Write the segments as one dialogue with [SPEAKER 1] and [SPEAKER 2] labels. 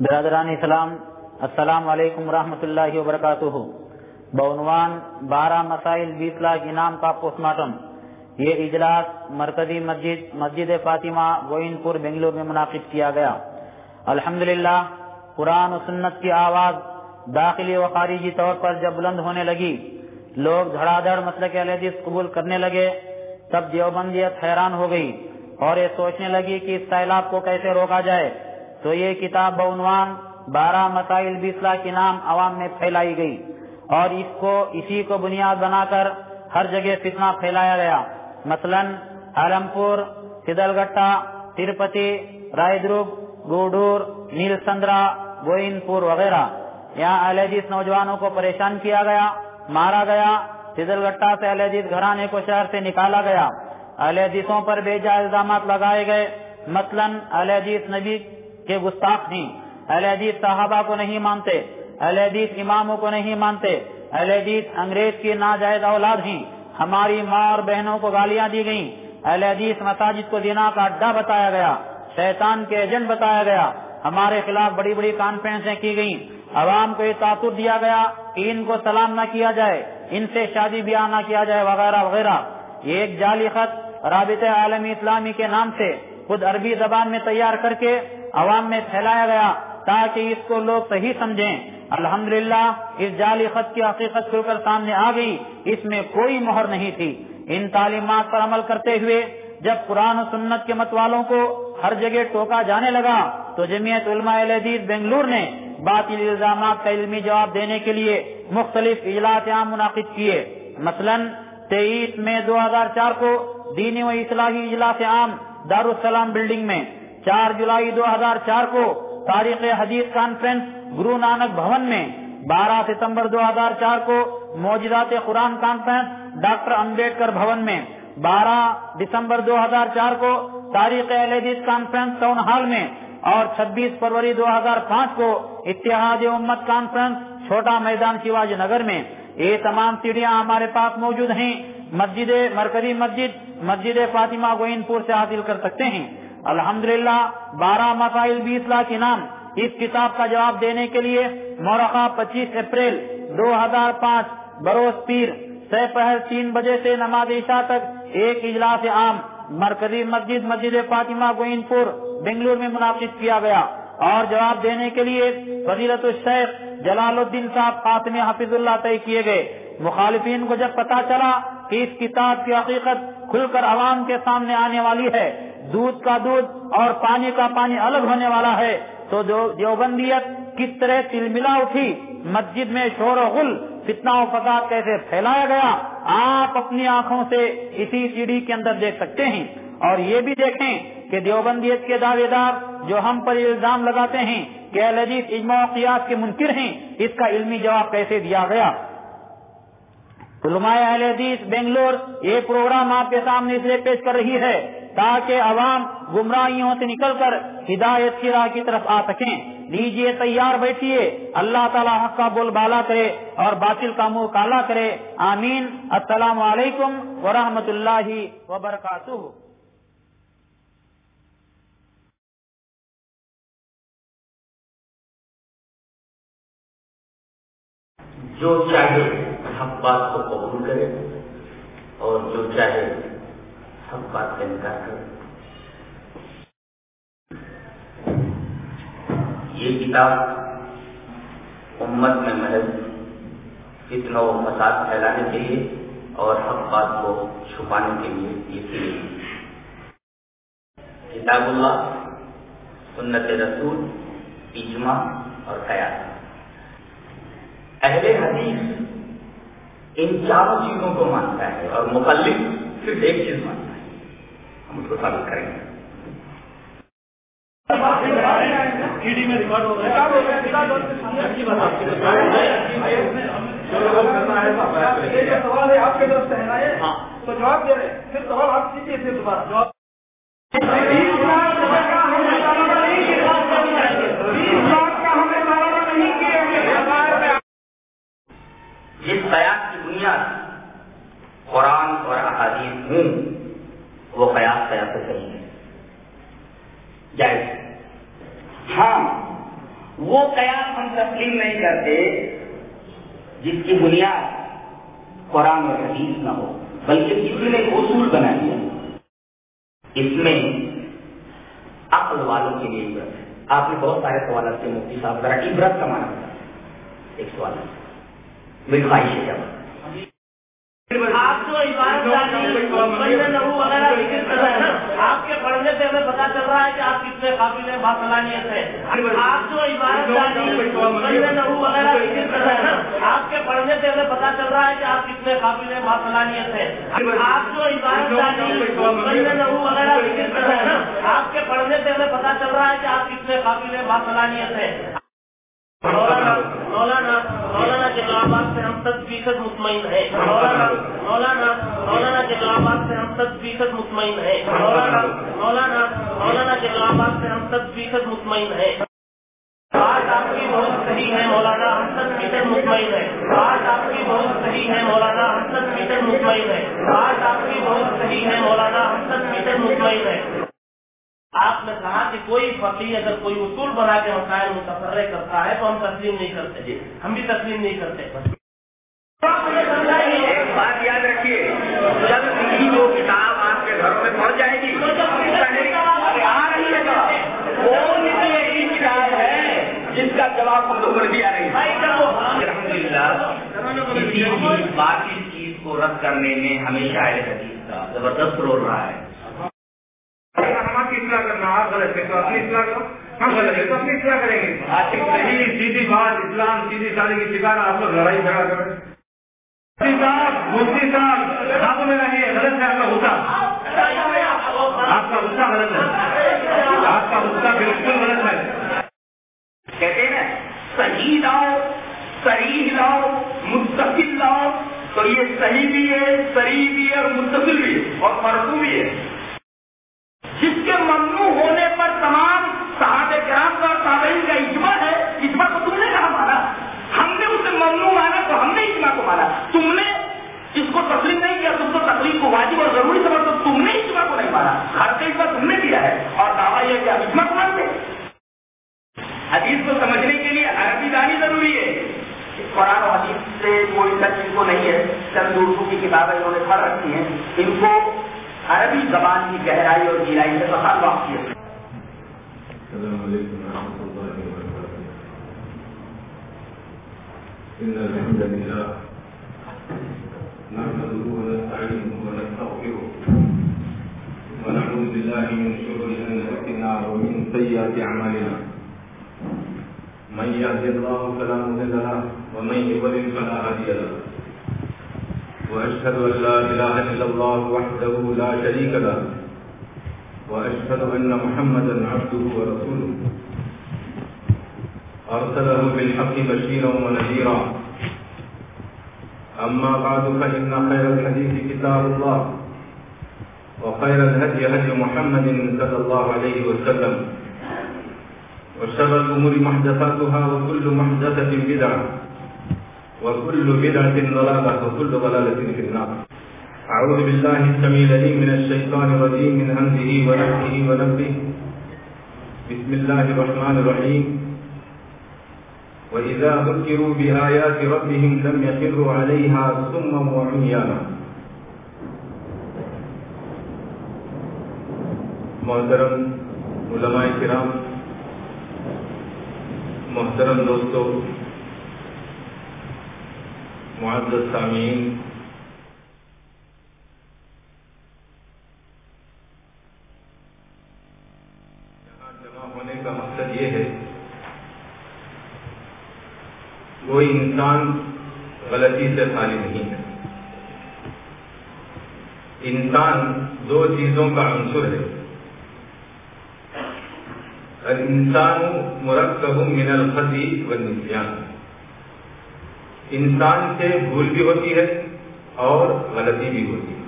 [SPEAKER 1] برادران اسلام، السلام علیکم ورحمۃ اللہ وبرکاتہ۔ بعنوان بارہ مسائل بیس لاکھ انعام کا پوسٹ مارٹم۔ یہ اجلاس مرکزی مسجد مسجد فاطمہ گوئن پور، بنگلور میں منعقد کیا گیا۔ الحمد قرآن و سنت کی آواز داخلی و خارجی طور پر جب بلند ہونے لگی، لوگ دھڑا دھڑ مسلک علیہ قبول کرنے لگے، تب دیوبندیت حیران ہو گئی اور یہ سوچنے لگی کہ اس سیلاب کو کیسے روکا جائے۔ تو یہ کتاب بعنوان بارہ مسائل بیسلا کے نام عوام میں پھیلائی گئی اور اس کو اسی کو بنیاد بنا کر ہر جگہ فتنہ پھیلایا گیا۔ مثلا عالمپور سدل گٹا ترپتی رائے درگ گوڈور نیل سندرا گوئن پور وغیرہ۔ یہاں الحدیث نوجوانوں کو پریشان کیا گیا، مارا گیا۔ سدل گٹا سے الحدیث گھرانے کو شہر سے نکالا گیا۔ الحدیثوں پر بے جا الزامات لگائے گئے۔ مثلا الحدیث نبی کے گستاخ ہیں اہل حدیث صحابہ کو نہیں مانتے، اہل حدیث اماموں کو نہیں مانتے، اہل حدیث انگریز کی ناجائز اولاد ہیں۔ ہماری ماں اور بہنوں کو گالیاں دی گئیں۔ اہل حدیث مساجد کو دینا کا اڈا بتایا گیا، شیطان کے ایجنٹ بتایا گیا۔ ہمارے خلاف بڑی بڑی کانفرنسیں کی گئیں۔ عوام کو یہ تاثر دیا گیا کہ ان کو سلام نہ کیا جائے، ان سے شادی بیاہ نہ کیا جائے وغیرہ وغیرہ۔ یہ ایک جعلی خط رابطہ عالمی اسلامی کے نام سے خود عربی زبان میں تیار کر کے عوام میں پھیلایا گیا تاکہ اس کو لوگ صحیح سمجھیں۔ الحمدللہ، اس جعلی خط کی حقیقت کھل کر سامنے آ گئی۔ اس میں کوئی مہر نہیں تھی۔ ان تعلیمات پر عمل کرتے ہوئے جب قرآن و سنت کے مت والوں کو ہر جگہ ٹوکا جانے لگا، تو جمعیت علماء الحدیث بنگلور نے باطل الزامات کا علمی جواب دینے کے لیے مختلف اجلاس عام منعقد کیے۔ مثلا تیئیس مئی دو ہزار چار کو دینی و اصلاحی اجلاس عام دارالسلام بلڈنگ میں چار جولائی دو ہزار چار کو تاریخ حدیث کانفرنس گرو نانک بھون میں بارہ ستمبر دو ہزار چار کو موجودات قرآن کانفرنس ڈاکٹر امبیڈکر بھون میں بارہ دسمبر دو ہزار چار کو تاریخ حدیث کانفرنس ٹاؤن ہال میں اور چھبیس فروری دو ہزار پانچ کو اتحاد امت کانفرنس چھوٹا میدان شیواجی نگر میں یہ تمام سیڑھیاں ہمارے پاس موجود ہیں۔ مسجد مرکزی مسجد مسجد فاطمہ گوئن پور سے حاصل کر سکتے ہیں۔ الحمدللہ، بارہ مسائل بیس لاکھ انعام اس کتاب کا جواب دینے کے لیے مورخہ پچیس اپریل دو ہزار پانچ، بروز پیر، سہ پہر تین بجے سے نماز عشاء تک ایک اجلاس عام، مرکزی مسجد مسجد فاطمہ گوئن پور بنگلور میں منعقد کیا گیا۔ اور جواب دینے کے لیے فضیلت الشیخ جلال الدین صاحب قاسم حفیظ اللہ طے کیے گئے۔ مخالفین کو جب پتا چلا کہ اس کتاب کی حقیقت کھل کر عوام کے سامنے آنے والی ہے دودھ کا دودھ اور پانی کا پانی الگ ہونے والا ہے۔ تو دیوبندیت کس طرح تل ملا اٹھی، مسجد میں شور و غل، فتنہ و فساد کیسے پھیلایا گیا، آپ اپنی آنکھوں سے اسی سیڑھی کے اندر دیکھ سکتے ہیں۔ اور یہ بھی دیکھیں کہ دیوبندیت کے دعوے دار جو ہم پر الزام لگاتے ہیں کہ الحدیث اجماع و قیاس کے منکر ہیں، اس کا علمی جواب کیسے دیا گیا؟ علماء اہل حدیث بنگلور یہ پروگرام آپ کے سامنے اس لیے پیش کر رہی ہے تاکہ عوام گمراہیوں سے نکل کر ہدایت کی راہ کی طرف آ سکیں۔ لیجیے تیار بیٹھیے اللہ تعالیٰ حق کا بول بالا کرے اور باطل کا منہ کالا کرے۔ آمین۔ السلام علیکم ورحمۃ اللہ وبرکاتہ۔
[SPEAKER 2] جو چاہے حق بات کو قبول کرے اور جو چاہے حق بات کا انکار کرے یہ کتاب امت میں محض فتنہ و فساد پھیلانے کے لیے اور حق بات کو چھپانے کے لیے یہ کی گئی کتاب اللہ، سنت رسول، اجماع اور قیاس اہل حدیث ان چاروں چیزوں کو مانتا ہے اور مخلف صرف ایک چیز مانتا ہے۔ ہم اس کو ثابت کریں گے۔
[SPEAKER 3] سوال ہے آپ کے طرف سے ہے تو جواب دے رہے پھر سوال آپ کیجیے پھر دوبارہ۔ جواب۔
[SPEAKER 2] جس قیاس کی بنیاد قرآن اور احادیث ہوں۔ وہ قیاس قیاس صحیح ہے جائز۔ ہاں وہ قیاس ہم تسلیم نہیں کرتے جس کی بنیاد قرآن اور حدیث نہ ہو، بلکہ کسی نے اصول بنا دیا۔ اس میں عقل والوں کے لیے عبرت ہے۔ آپ نے بہت سارے سوالات سے مفتی صاحب، ذرا عبرت کا مانا ایک سوال۔ میری خواہش ہے جب
[SPEAKER 4] آپ جو عبارت آپ کے پڑھنے سے ہمیں پتا چل رہا ہے کہ آپ کتنے قابل باصلاحیت ہیں۔ آپ جو عبارت آپ کے پڑھنے سے ہمیں پتا چل رہا ہے کہ آپ کتنے قابل باصلاحیت ہیں۔ آپ جو عبارت آپ کے پڑھنے سے ہمیں پتا چل رہا ہے کہ آپ کتنے قابل باصلاحیت ہیں۔ مولانا مولانا مولانا کے جوابات سے ہم سب فیصد مطمئن ہیں۔ مولانا مولانا مولانا کے جوابات سے ہم سب فیصد مطمئن ہیں۔ مولانا مولانا مولانا کے جوابات سے ہم سب فیصد مطمئن ہیں۔ بات آپ کی بہت صحیح ہے مولانا، ہم سب فیصد مطمئن ہے بات آپ کی بہت صحیح ہے مولانا، ہم سب فیصد مطمئن ہے بات آپ کی بہت صحیح ہے مولانا، ہم سب فیصد مطمئن ہے آپ نے کہا کہ کوئی فقیر اگر کوئی اصول بنا کے مسائل متفرے کرتا ہے تو ہم تسلیم نہیں کرتے۔ جی، ہم بھی تسلیم نہیں کرتے۔
[SPEAKER 2] ایک بات یاد رکھیے، جب وہ کتاب آپ کے گھروں میں پہنچ جائے گی کتاب ہے جس کا جواب ہم لوگوں نے دیا رہی الحمد للہ باقی چیز کو رد کرنے میں ہمیشہ حدیث کا زبردست رول رہا ہے
[SPEAKER 3] ہماری اصلاح کرنا آپ غلط ہے تو اپنی اصلاح کرو ہم غلط ہے تو اپنی اصلاح کریں گے صحیح سیدھی بات اسلام سیدھی سادی آپ لوگ لڑائی جھگڑا کر مفتی صاحب مفتی صاحب آپ میں رہیے غلط ہے آپ کا غصہ آپ کا غصہ غلط ہے آپ کا غصہ بالکل غلط ہے
[SPEAKER 2] کہتے ہیں نا صحیح لاؤ صحیح لاؤ مستقل لاؤ تو یہ صحیح بھی ہے صحیح بھی ہے اور مستقل بھی ہے اور مرسو بھی ہے جس کے ممنوع ہونے پر تمام صحابہ کرام کا اور تابعین کا اجماع ہے اجماع کو تم نے کہا مانا ہم نے اسے ممنوع مانا تو ہم نے اجماع کو مانا تم نے اس کو تسلیم نہیں کیا تم تو تقریب کو واجب اور ضروری سمجھ تو تم نے اجماع کو نہیں مانا ہر کا اجماع تم نے کیا ہے اور دعویٰ یہ کہ اجماع کو مانتے حدیث کو سمجھنے کے لیے عربی دانی ضروری ہے قرآن و حدیث سے کوئی سچ ان کو نہیں ہے چند اردو کی کتابیں انہوں نے پڑھ رکھی ہیں ان کو عربی زبان کی گہرائی اور گہرائی سے پتا واقعی ہے
[SPEAKER 5] السلام عليكم ورحمة الله وبركاته إن الحمد لله نحمده ونستعينه ونستغفره ونعوذ بالله من شرور أنفسنا ومن سيئات أعمالنا من يهد الله فلا مضل له ومن يضلل فلا هادي له واشهد ان لا اله الا الله وحده لا شريك له واشهد ان محمدا عبده ورسوله ارسله بالحق بشيرا ونذيرا اما بعد فان خير الحديث كتاب الله وخير الهدي هدي محمد صلى الله عليه وسلم وشر الأمور محدثاتها وكل محدثة بدعة. وكل بدعة ضلالة، وكل ضلالة في النار. أعوذ بالله السميع العليم من الشيطان الرجيم، من همزه ونفسه ونفسه بسم الله الرحمن الرحيم. وإذا ذكروا بآيات ربهم لم يخروا عليها صما وعميانا. محترم، علماء کرام محترم دوستو، معزز سامعین یہاں جمع ہونے کا مقصد یہ ہے کوئی انسان غلطی سے خالی نہیں ہے۔ انسان دو چیزوں کا عنصر ہے۔ الانسان مرکب من الخطی والنسیان انسان سے بھول بھی ہوتی ہے اور غلطی بھی ہوتی ہے۔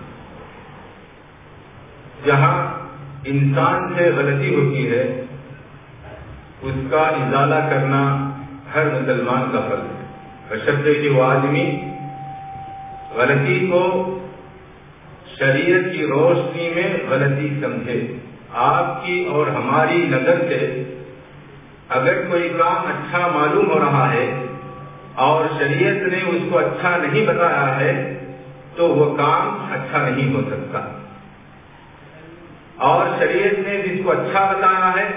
[SPEAKER 5] جہاں انسان سے غلطی ہوتی ہے، اس کا ازالہ کرنا ہر مسلمان کا فرض ہے۔ بشرط کہ وہ آدمی غلطی کو شریعت کی روشنی میں غلطی سمجھے۔ آپ کی اور ہماری نظر سے اگر کوئی کام اچھا معلوم ہو رہا ہے اور شریعت نے اس کو اچھا نہیں بتایا ہے، تو وہ کام اچھا نہیں ہو سکتا۔ اور شریعت نے جس کو اچھا بتایا ہے،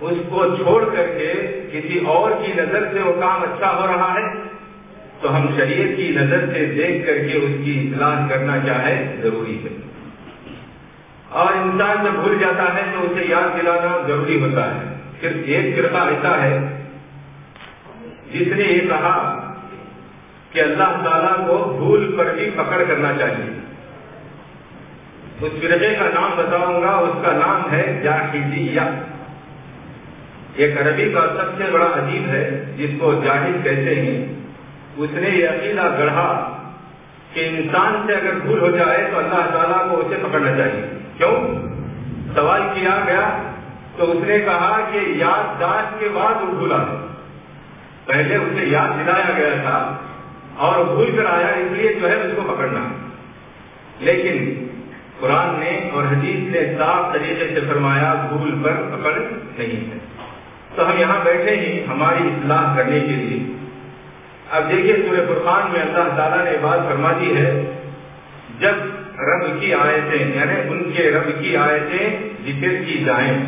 [SPEAKER 5] اس کو چھوڑ کر کے کسی اور کی نظر سے وہ کام اچھا ہو رہا ہے، تو ہم شریعت کی نظر سے دیکھ کر کے اس کی اصلاح کرنا کیا ہے؟ ضروری ہے۔ اور انسان جب بھول جاتا ہے تو اسے یاد دلانا ضروری ہوتا ہے۔ صرف ایک فرقہ ایسا ہے۔ جس نے یہ کہا کہ اللہ تعالیٰ کو بھول پر بھی پکڑ کرنا چاہیے۔ اس فرقے کا نام بتاؤں گا۔ اس کا نام ہے جاہدیہ ایک عربی کا سب سے بڑا عجیب ہے جس کو جاہد کہتے ہیں۔ اس نے یہ عقیدہ گڑھا کہ انسان سے اگر بھول ہو جائے تو اللہ تعالیٰ کو اسے پکڑنا چاہیے۔ کیوں؟ سوال کیا گیا تو اس نے کہا کہ یادداشت کے بعد وہ بھولا۔ پہلے اسے یاد دلایا گیا تھا اور بھول کر آیا، اس لیے جو ہے اس کو پکڑنا۔ لیکن قرآن نے اور حدیث نے صاف طریقے سے فرمایا، بھول پر پکڑ نہیں ہے۔ تو ہم یہاں بیٹھے ہی ہماری اصلاح کرنے کے لیے۔ اب دیکھیے سورہ فرقان میں اللہ تعالیٰ نے بات فرما دی ہے، جب رب کی آیتیں یعنی ان کے رب کی آیتیں ذکر کی جائیں۔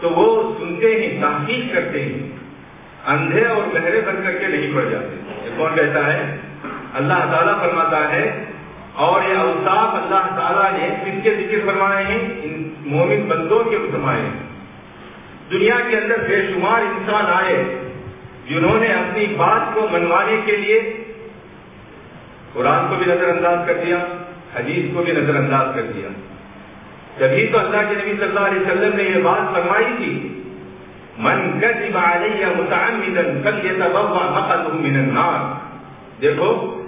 [SPEAKER 5] تو وہ سنتے ہی تحقیق کرتے ہی اندھے اور گہرے بن کر کے نہیں پڑ جاتے۔ یہ کون کہتا ہے؟ اللہ تعالیٰ فرماتا ہے، اور یہ اوصاف اللہ تعالیٰ نے کس کے ذکر فرمائے ہیں؟ ان مومن بندوں کے فرمائے۔ ہیں دنیا کے اندر بے شمار انسان آئے جنہوں نے اپنی بات کو منوانے کے لیے قرآن کو بھی نظر انداز کر دیا۔ حدیث کو بھی نظر انداز کر دیا۔ جبھی تو اللہ کے نبی صلی اللہ علیہ وسلم نے یہ بات فرمائی تھی، من کذب علی متعمدا فلیتبوا مقعده من النار. دیکھو،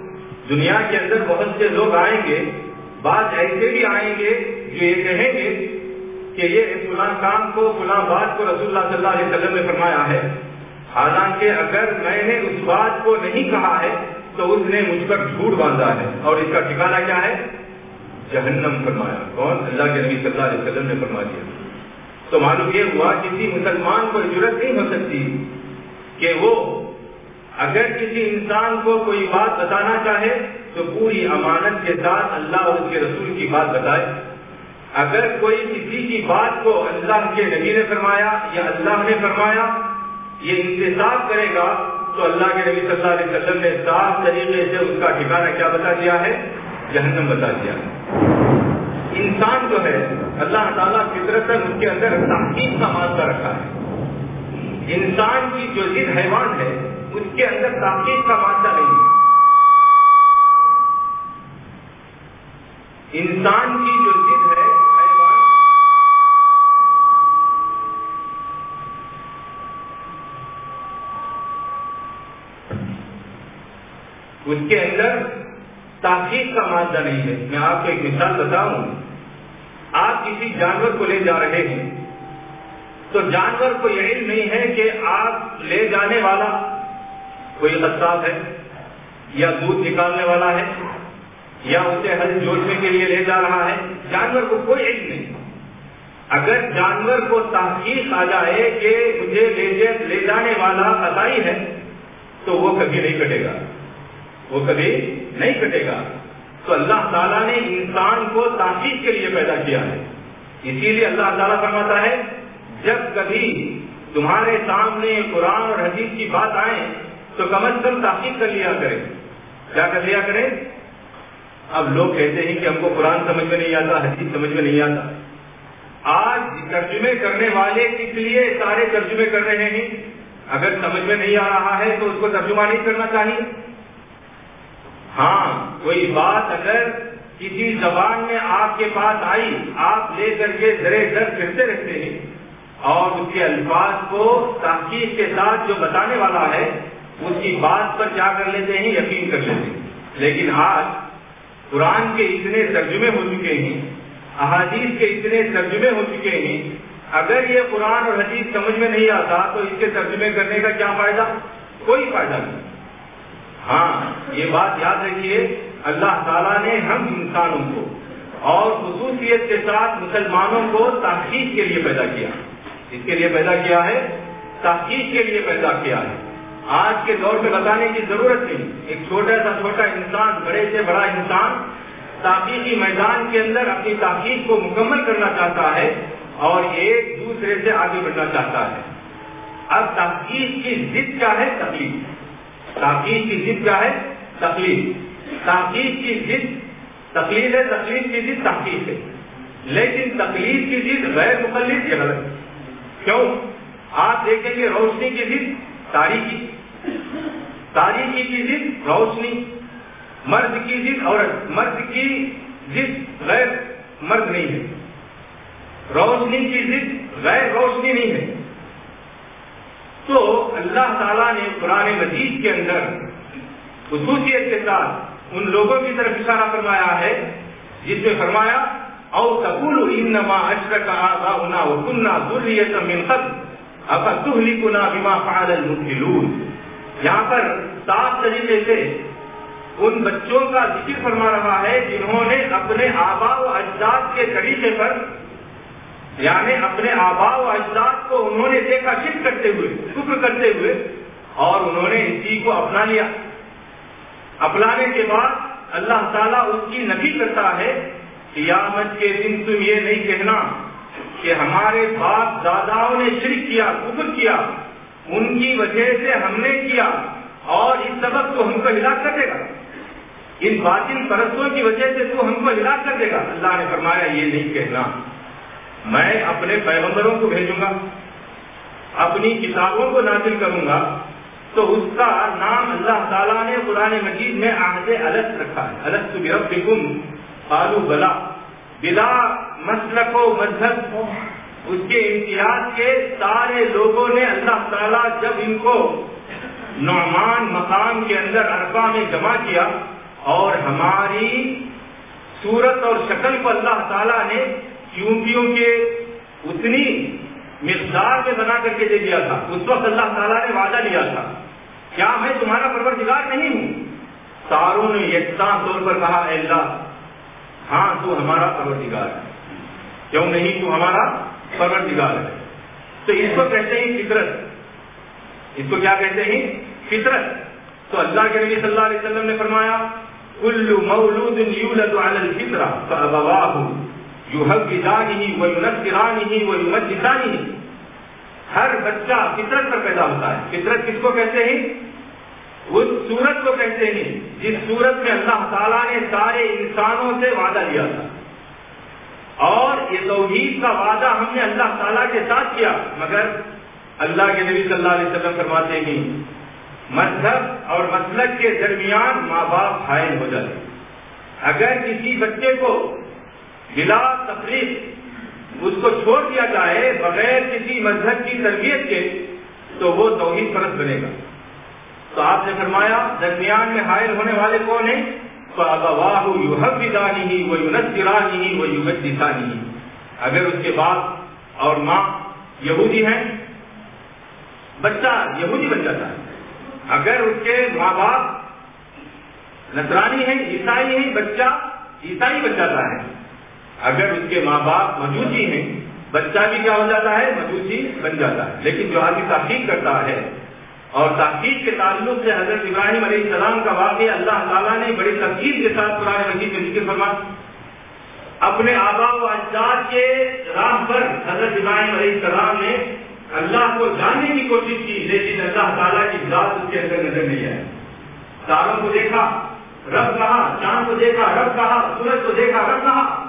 [SPEAKER 5] دنیا کے اندر بہت سے لوگ آئیں گے، بعض ایسے بھی آئیں گے جو یہ کہیں گے کہ یہ فلاں کام کو، فلاں بات کو رسول اللہ صلی اللہ علیہ وسلم نے فرمایا ہے۔ حالانکہ اگر میں نے اس بات کو نہیں کہا ہے تو اس نے مجھ پر جھوٹ باندھا ہے۔ اور اس کا ٹھکانا کیا ہے؟ جہنم فرمایا۔ کون؟ اللہ کے نبی صلی اللہ علیہ وسلم نے فرما دیا۔ تو معلوم یہ ہوا کسی مسلمان کو ضرورت نہیں ہو سکتی کہ وہ اگر کسی انسان کو کوئی بات بتانا چاہے تو پوری امانت کے ساتھ اللہ اور اس کے رسول کی بات بتائے۔ اگر کوئی کسی کی بات کو اللہ کے نبی نے فرمایا یا اللہ نے فرمایا، یہ انتظار کرے گا تو اللہ کے نبی صلی اللہ علیہ وسلم نے صاف طریقے سے اس کا ٹھکانا کیا بتا دیا ہے؟ جہنم بتا دیا ہے۔ انسان جو ہے، اللہ تعالیٰ فطرت اس کے اندر تحقیق کا مادہ رکھا ہے۔ انسان کی جو ضد حیوان ہے، اس کے اندر تاخیر کا مادہ نہیں ہے۔ انسان کی جو ضد اس کے اندر تاخیر کا مادہ نہیں ہے۔ میں آپ کو ایک مثال بتاؤں۔ آپ کسی جانور کو لے جا رہے ہیں، تو جانور کو یہ علم نہیں ہے کہ آپ لے جانے والا کوئی قصاب ہے، یا دودھ نکالنے والا ہے، یا اسے ہل جوڑنے کے لیے لے جا رہا ہے۔ جانور کو کوئی علم نہیں۔ اگر جانور کو تحقیق آ جائے کہ مجھے لے جانے والا قطائی ہے، تو وہ کبھی نہیں کٹے گا۔ وہ کبھی نہیں کٹے گا۔ تو اللہ تعالیٰ نے انسان کو تحقیق کے لیے پیدا کیا ہے۔ اسی لیے اللہ تعالیٰ فرماتا ہے، جب کبھی تمہارے سامنے قرآن اور حدیث کی بات آئے، تو کم از کم تحقیق کر لیا کریں۔ کیا کر لیا کریں؟ اب لوگ کہتے ہیں کہ ہم کو قرآن سمجھ میں نہیں آتا، حدیث سمجھ میں نہیں آتا۔ آج ترجمے کرنے والے کس لیے سارے ترجمے کر رہے ہیں۔ اگر سمجھ میں نہیں آ رہا ہے تو اس کو ترجمہ نہیں کرنا چاہیے۔ ہاں کوئی بات اگر کسی زبان میں آپ کے پاس آئی، آپ لے کر کے زرے در پھرتے رہتے ہیں اور اس کے الفاظ کو تحقیق کے ساتھ جو بتانے والا ہے اس کی بات پر کیا کر لیتے ہیں، یقین کر لیتے ہیں۔ لیکن آج قرآن کے اتنے ترجمے ہو چکے ہیں، احادیث کے اتنے ترجمے ہو چکے ہیں، اگر یہ قرآن اور حدیث سمجھ میں نہیں آتا تو اس کے ترجمے کرنے کا کیا فائدہ؟ کوئی فائدہ نہیں۔ ہاں یہ بات یاد رکھیے، اللہ تعالیٰ نے ہم انسانوں کو اور خصوصیت کے ساتھ مسلمانوں کو تحقیق کے لیے پیدا کیا۔ اس کے لیے پیدا کیا ہے؟ تحقیق کے لیے پیدا کیا ہے۔ آج کے دور میں بتانے کی ضرورت نہیں۔ ایک چھوٹا سا چھوٹا انسان، بڑے سے بڑا انسان تحقیقی میدان کے اندر اپنی تحقیق کو مکمل کرنا چاہتا ہے اور ایک دوسرے سے آگے بڑھنا چاہتا ہے۔ اب تحقیق کی ضد کیا ہے؟ تکلیف تحقیق کی ضد کیا ہے؟ تکلیف تحقیق کی ضد تکلیف ہے تکلیف کی ضد تحقیق ہے۔ لیکن تکلیف کی ضد غیر مقلد یہ غلط کیوں؟ آپ دیکھیں گے روشنی کی ضد تاریخی۔ تاریخی کی ضد روشنی۔ مرد کی ضد عورت۔ مرد کی ضد غیر مرد نہیں ہے۔ روشنی کی ضد غیر روشنی نہیں ہے۔ تو اللہ تعالیٰ نے قرآن مجید کے اندر خصوصیت کے ساتھ ان لوگوں کی طرف اشارہ فرمایا ہے، جس میں فرمایا، او تقول انما اشرک آباؤنا وكنا ذریة من قبل افتهلكنا بما فعل المبطلون یہاں پر سات طریقے سے ان بچوں کا ذکر فرما رہا ہے، جنہوں نے اپنے آبا و اجداد کے طریقے پر یعنی اپنے آبا و اجداد کو انہوں نے دیکھا شک کرتے ہوئے شکر کرتے ہوئے، اور انہوں نے اس چیز کو اپنا لیا۔ اپنانے کے بعد اللہ تعالیٰ اس کی نفی کرتا ہے قیامت کے دن تم یہ نہیں کہنا کہ ہمارے باپ داداؤں نے شرک کیا، کفر کیا، ان کی وجہ سے ہم نے کیا، اور اس سبب کو ہم کو ہلاک کر دے گا۔ ان باطل پرستوں کی وجہ سے تو ہم کو ہلاک کر دے گا۔ اللہ نے فرمایا، یہ نہیں کہنا۔ میں اپنے پیغمبروں کو بھیجوں گا، اپنی کتابوں کو نازل کروں گا، تو اس کا نام اللہ تعالیٰ نے قرآن مجید میں عہد الگ رکھا ہے۔ الگ تو رب آلو بلا۔ بلا مسلک و مذہب۔ اس کے امتیاز کے سارے لوگوں نے اللہ تعالیٰ جب ان کو نعمان مقام کے اندر اربا میں جمع کیا اور ہماری صورت اور شکل کو اللہ تعالیٰ نے چونٹیوں کے اتنی مقدار میں بنا کر کے دے دیا تھا۔ اس وقت اللہ تعالیٰ نے وعدہ لیا تھا کیا میں تمہارا پروردگار نہیں ہوں۔ ساروں نے یکساں طور پر کہا، اے اللہ ہاں تو ہمارا پروردگار ہے۔ کیوں نہیں؟ تو ہمارا پروردگار ہے۔ تو اس کو کہتے ہیں فطرت۔ اس کو کیا کہتے ہیں؟ فطرت۔ تو اللہ کے نبی صلی اللہ علیہ وسلم نے فرمایا، کل مولود یولد علی الفطرہ، فابواہ۔ یحفظانہ وینصرانہ ویمجسانہ ہر بچہ فطرت پر پیدا ہوتا ہے۔ فطرت کس کو کہتے ہیں؟ اس صورت کو کہتے ہیں جس صورت میں اللہ تعالیٰ نے سارے انسانوں سے وعدہ لیا تھا۔ اور یہ توحید کا وعدہ ہم نے اللہ تعالیٰ کے ساتھ کیا۔ مگر اللہ کے نبی صلی اللہ علیہ وسلم فرماتے ہیں، مذہب اور مسلک کے درمیان ماں باپ حائل ہو جاتے اگر کسی بچے کو بلا تفریح اس کو چھوڑ دیا جائے بغیر کسی مذہب کی تربیت کے، تو وہ توحید پرست بنے گا۔ تو آپ نے فرمایا، درمیان میں حائل ہونے والے کون ہیں؟ تو ابواہ یوحبدانی وہ اگر اس کے بعد اور ماں یہودی ہیں، بچہ یہودی بن جاتا ہے۔ اگر اس کے ماں باپ نصرانی ہیں، عیسائی ہیں، بچہ عیسائی بن جاتا ہے۔ اگر اس کے ماں باپ مجوسی ہیں، بچہ بھی کیا ہو جاتا ہے؟ مجوسی بن جاتا ہے۔ لیکن جو آدمی تحقیق کرتا ہے اور تحقیق کے تعلق سے حضرت ابراہیم علیہ السلام کا واقعہ اللہ تعالیٰ نے بڑی تفصیل کے ساتھ قرآن مجید میں ذکر فرما اپنے آبا و اجداد کے راہ پر حضرت ابراہیم علیہ السلام نے اللہ کو جاننے کی کوشش کی، لیکن اللہ تعالیٰ کی ذات اس کے اندر نظر نہیں آئی۔ تاروں کو دیکھا، رب کہا، چاند کو دیکھا، رب کہا، سورج کو دیکھا، رب کہا۔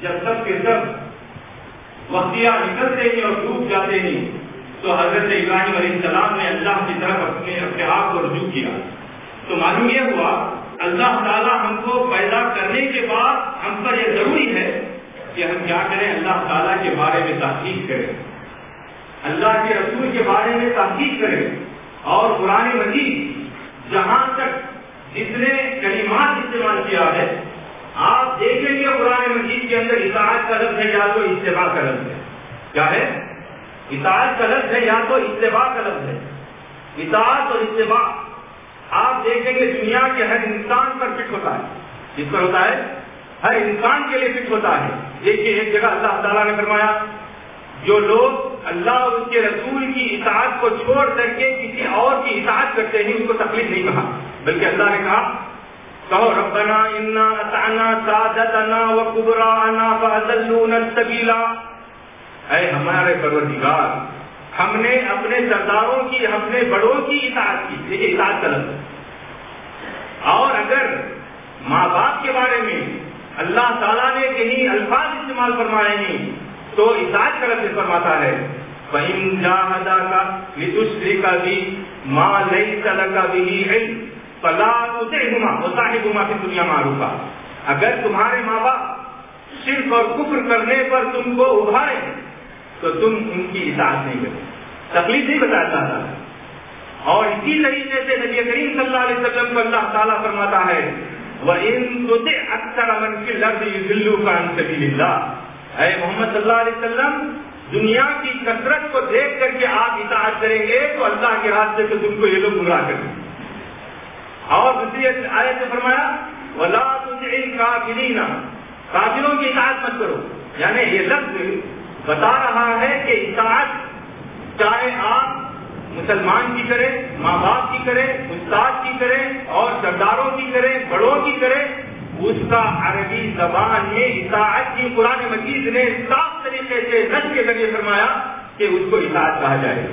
[SPEAKER 5] جب سب کے سب وقتیاں نکلتے ہیں اور ڈوب جاتے ہیں، تو حضرت ابراہیم علیہ السلام نے اللہ کی طرف اپنے اپنے آپ کو رجوع کیا۔ تو معلوم یہ ہوا، اللہ تعالیٰ ہم کو پیدا کرنے کے بعد ہم پر یہ ضروری ہے کہ ہم کیا کریں، اللہ تعالیٰ کے بارے میں تحقیق کریں۔ اللہ کے رسول کے بارے میں تحقیق کریں۔ اور قرآن مجید جہاں تک جتنے کلمات استعمال کیا ہے آپ دیکھیں گے قرآن مجید کے اندر اطاعت کا لفظ ہے، یا تو اتباع کا لفظ ہے۔ کیا ہے؟ اطاعت کا لفظ ہے، یا تو اتباع کا لفظ ہے۔ اطاعت اور اتباع۔ آپ دیکھیں گے دنیا کے ہر انسان پر فٹ ہوتا ہے۔ کس پر ہوتا ہے؟ ہر انسان کے لیے فٹ ہوتا ہے۔ دیکھیے، ایک جگہ اللہ تعالیٰ نے فرمایا، جو لوگ اللہ اور اس کے رسول کی اطاعت کو چھوڑ کر کے کسی اور کی اطاعت کرتے ہیں اس کو تکلیف نہیں کہا بلکہ اللہ نے کہا کہو ربنا انا اطعنا سادتنا وکبرانا فاضلونا السبیلا اے ہمارے پروردگار، ہم نے اپنے سرداروں کی اپنے بڑوں کی اطاعت کی دیکھیے اطاعت کا لفظ اور اگر ماں باپ کے بارے میں اللہ تعالیٰ نے کہیں الفاظ استعمال فرمائے ہیں، تو اطاعت کا لفظ فرماتا ہے، فَإِن جَاهَدَاكَ لِتُشْرِكَ بِي مَا لَيْسَ لَكَ بِهِ عِلْمٍ۔ فَلَا تُطِعْهُمَا وَصَاحِبْهُمَا فِي الدُّنْيَا مَعْرُوفًا۔ اگر تمہارے ماں باپ شرک اور کفر کرنے پر تم کو ابھارے، تو تم ان کی اطاعت نہیں کرو تکلیف نہیں بتاتا تھا اور اسی طریقے سے نبی کریم صلی اللہ علیہ وسلم کو اللہ تعالیٰ فرماتا ہے، وَإِن تُطِعْ أَكْثَرَ مَنْ فِي الْأَرْضِ يُضِلُّوكَ عَن سَبِيلِ اے محمد صلی اللہ علیہ وسلم، دنیا کی کثرت کو دیکھ کر کے آپ اطاعت کریں گے، تو اللہ کے راستے سے تم کو یہ لوگ گمراہ کریں گے اور دوسری آیت سے فرمایا، ولا تطع الكافرین کافروں کی اطاعت مت کرو۔ یعنی یہ لفظ بتا رہا ہے کہ اطاعت چاہے آپ مسلمان کی کریں، ماں باپ کی کریں، استاد کی کریں اور سرداروں کی کریں، بڑوں کی کریں، اس کا عربی زبان میں اطاعت کی قرآن مجید نے صاف طریقے سے نس کے ذریعے فرمایا کہ اس کو اطاعت کہا جائے۔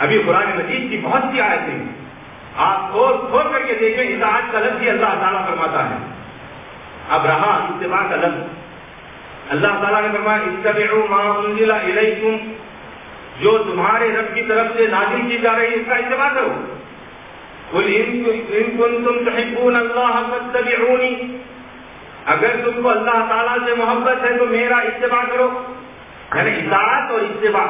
[SPEAKER 5] ابھی قرآن مجید کی بہت سی آیتیں ہیں آپ کھول کھول کر کے دیکھیں اطاعت کا لفظ ہی اللہ تعالیٰ فرماتا ہے۔ اب رہا اتباع کا لفظ۔ اللہ تعالیٰ نے فرمایا، اتبعوا ما انزل الیکم۔ جو تمہارے رب کی طرف سے نازل کی جا رہی ہے، اس کا اتباع کرو۔ قل ان کنتم تحبون اللہ فاتبعونی۔ اگر تم کو اللہ تعالیٰ سے محبت ہے، تو میرا اتباع کرو۔ یعنی اطاعت اور اتباع۔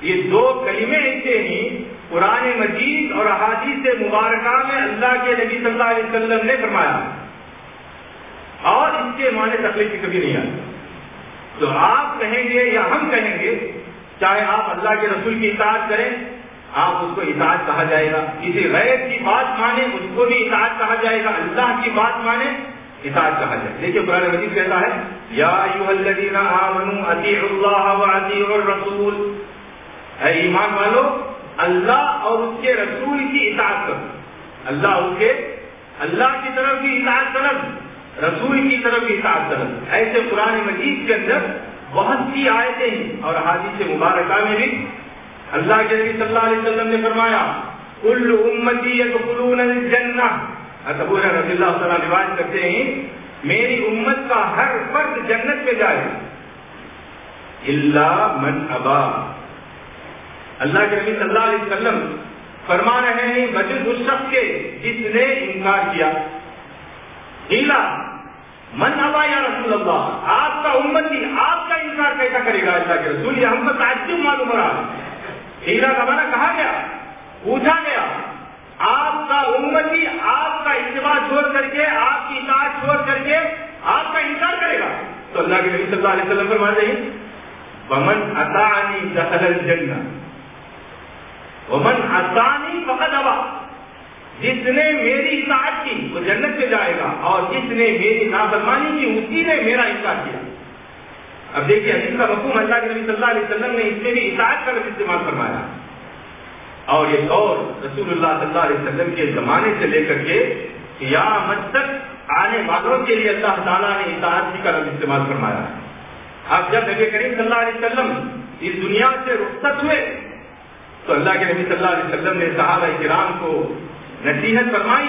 [SPEAKER 5] یہ دو کلمے ایسے ہیں۔ قرآن مجید اور احادیث مبارکہ میں اللہ کے نبی صلی اللہ علیہ وسلم نے فرمایا۔ اور اس کے معنی تکلیف کی کبھی نہیں آتی۔ تو آپ کہیں گے یا ہم کہیں گے، چاہے آپ اللہ کے رسول کی اطاعت کریں، آپ اس کو اطاعت کہا جائے گا۔ کسی غیر کی بات مانے اس کو بھی اطاعت کہا جائے گا۔ اللہ کی بات مانے اطاعت کہا جائے دیکھیے قرآن مجید کہتا ہے، یا ایوہ الذین آمنوا اطیعوا اللہ و اطیعوا الرسول۔ اے ایمان والو اللہ اور اس کے رسول کی اطاعت کرو۔ اللہ اس کے اللہ کی طرف بھی اطاعت کرب رسول کی طرف بھی اطاعت کرب ایسے قرآن مجید کے اندر بہت سی آیتیں ہیں اور حادث مبارکہ میں بھی۔ اللہ کے نبی صلی اللہ علیہ وسلم نے فرمایا، کل امتی یدخلون الجنہ۔ ابو رضی اللہ تعالیٰ روایت کرتے ہیں، میری امت کا ہر فرد جنت میں جائے۔ اللہ من ابا۔ اللہ کے نبی صلی اللہ علیہ وسلم فرما رہے ہیں بجز اس شخص کے جس نے انکار کیا۔ ہیلا من ابا یا رسول اللہ، آپ کا امتی آپ کا انکار کیسا کرے گا اللہ کے رسول؟ یہ ہم کو تعجب معلوم ہو رہا ہے۔ ہیلا کا مانا کہا گیا، پوچھا گیا، آپ کا امتی آپ کا اتباع چھوڑ کر کے، آپ کی اطاعت چھوڑ کر کے آپ کا انکار کرے گا۔ تو اللہ کے نبی صلی اللہ علیہ وسلم فرما دیں ومن اطاعنی دخل الجنہ ومن اطاعنی فقد ابا۔ جس نے میری اطاعت کی وہ جنت سے جائے گا اور جس نے میری نافرمانی کی اسی نے میرا انکار کیا۔ اب دیکھیے حدیث کا مفہوم اللہ کے نبی صلی اللہ علیہ وسلم نے اس میں بھی اطاعت کا لفظ استعمال فرمایا۔ اور یہ دور رسول اللہ صلی اللہ علیہ وسلم کے زمانے سے لے کر کے قیامت تک آنے والوں کے لیے اللہ تعالیٰ نے اطاعت کا لفظ استعمال فرمایا۔ اب جب نبی کریم صلی اللہ علیہ وسلم اس دنیا سے رخصت ہوئے تو اللہ کے نبی صلی اللہ علیہ وسلم نے صحابہ کرام کو نصیحت فرمائی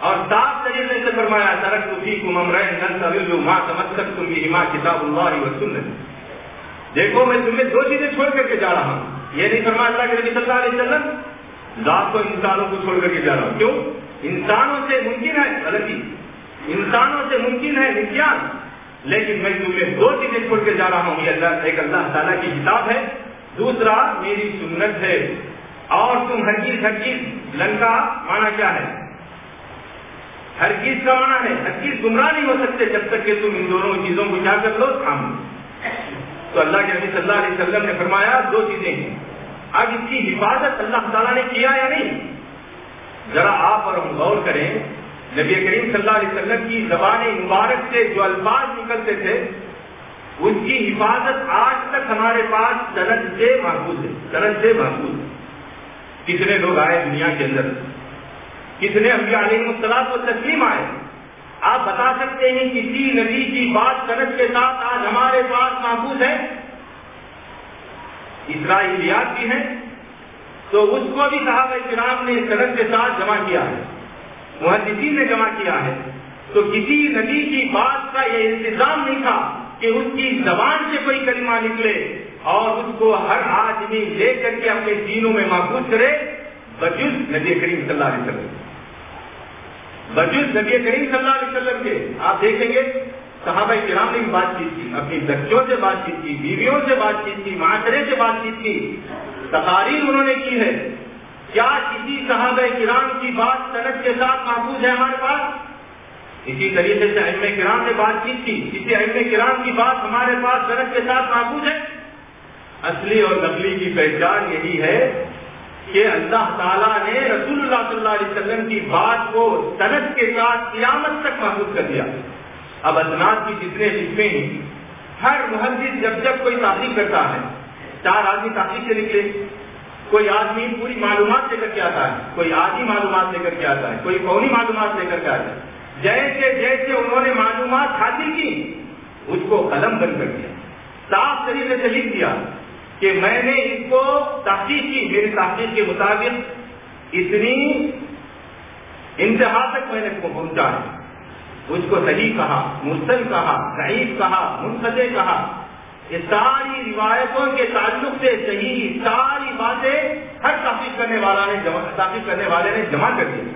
[SPEAKER 5] اور صاف طریقے سے اچھا فرمایا ترک تھی کم امرین ماں تمسک تم کی ماں کتاب اللہ و سنت. دیکھو، میں تمہیں دو چیزیں چھوڑ کر کے جا رہا ہوں۔ یہ نہیں فرمایا اللہ کے نبی صلی اللہ علیہ وسلم لاکھوں انسانوں کو چھوڑ کر کے جا رہا ہوں۔ کیوں؟ انسانوں سے ممکن ہے، غلطی۔ انسانوں سے ممکن ہے وگیان لیکن میں تمہیں دو چیزیں چھوڑ کے جا رہا ہوں۔ یہ اللہ، ایک اللہ تعالیٰ کی کتاب ہے دوسرا میری سنت ہے۔ اور تم ہر چیز ہر چیز لنکا مانا کیا ہے؟ ہر چیز کا مانا ہے۔ ہر چیز گمراہ نہیں ہو سکتے جب تک کہ تم ان دونوں چیزوں کو کیا کر لو تھام تو اللہ کے نبی صلی اللہ علیہ وسلم نے فرمایا، دو چیزیں ہیں۔ اب اس کی حفاظت اللہ تعالیٰ نے کیا یا نہیں؟ ذرا آپ اور ہم غور کریں۔ نبی کریم صلی اللہ علیہ وسلم کی زبان مبارک سے جو الفاظ نکلتے تھے ان کی حفاظت آج تک ہمارے پاس سند سے محفوظ ہے سند سے محفوظ ہے۔ کتنے لوگ آئے دنیا کے اندر؟ کتنے انبیاء علیہ السلام کو تسلیم آئے؟ آپ بتا سکتے ہیں کسی نبی کی بات سند کے ساتھ آج ہمارے پاس محفوظ ہے؟ اسرائیلیات بھی ہیں، تو اس کو بھی صحابہ کرام نے سند کے ساتھ جمع کیا ہے، محدثین نے جمع کیا ہے۔ تو کسی نبی کی بات کا یہ انتظام نہیں تھا کہ اس کی زبان سے کوئی کلمہ نکلے اور اس کو ہر آدمی لے کر کے اپنے دینوں میں محفوظ کرے۔ بجز نبی کریم صلی اللہ علیہ وسلم۔ بجز نبی کریم صلی اللہ علیہ وسلم کے۔ آپ دیکھیں گے، صحابہ کرام نے بھی بات چیت کی اپنی بچوں سے بات چیت کی بیویوں سے بات چیت کی معاشرے سے بات چیت کی تقاریر انہوں نے کی ہے۔ کیا کسی صحابہ کرام کی بات صنعت کے ساتھ محفوظ ہے ہمارے پاس؟ اسی طریقے سے علم کرام نے بات چیت کی کسی علم کرام کی بات ہمارے پاس صنعت کے ساتھ محفوظ ہے۔ اصلی اور نقلی کی پہچان یہی ہے کہ اللہ تعالیٰ نے رسول اللہ صلی اللہ علیہ وسلم کی بات کو صنعت کے ساتھ قیامت تک محفوظ کر دیا۔ اب ادنات کی جتنے حصے ہیں، ہر محدث جب جب کوئی تحقیق کرتا ہے، چار آدمی تحقیق سے نکلے۔ کوئی آدمی پوری معلومات لے کر کے آتا ہے، کوئی آدھی معلومات لے کر کے آتا ہے، کوئی قومی معلومات لے کر کے آتا ہے۔ جیسے جیسے انہوں نے معلومات حاصل کی، اس کو قلم بند کر دیا۔ صاف طریقے سے لکھ دیا کہ میں نے اس کو تحقیق کی، میری تحقیق کے مطابق اتنی انتہا تک میں نے پہنچا ہے۔ اس کو صحیح کہا مرسل کہا، ضعیف کہا منفظ کہا۔ یہ ساری روایتوں کے تعلق سے صحیح ساری باتیں ہر تحقیق کرنے والا نے تحقیق کرنے والے نے جمع کر دی۔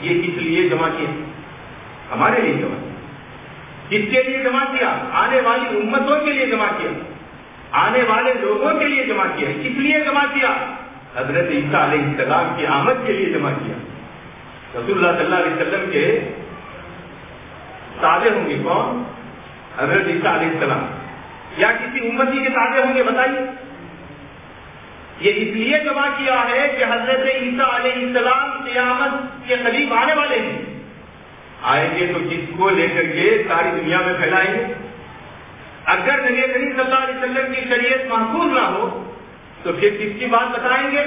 [SPEAKER 5] یہ کس لیے جمع کیا ہمارے لیے جمع کیا۔ کس کے لیے جمع کیا؟ آنے والی امتوں کے لیے جمع کیا۔ آنے والے لوگوں کے لیے جمع کیا۔ کس لیے جمع کیا؟ حضرت عیسیٰ علیہ السلام کی آمد کے لیے جمع کیا۔ رسول اللہ صلی اللہ علیہ وسلم کے تابع ہوں گے کون؟ حضرت عیسیٰ علیہ السلام۔ یا کسی امتی کے تابع ہوں گے؟ بتائیے۔ یہ اس لیے جمع کیا ہے کہ حضرت عیسیٰ علیہ السلام قیامت کے قریب آنے والے ہیں۔ آئیں گے تو جس کو لے کر کے ساری دنیا میں پھیلائیں گے۔ اگر نبی کریم صلی اللہ علیہ وسلم کی شریعت محفوظ نہ ہو، تو پھر کس کی بات بتائیں گے؟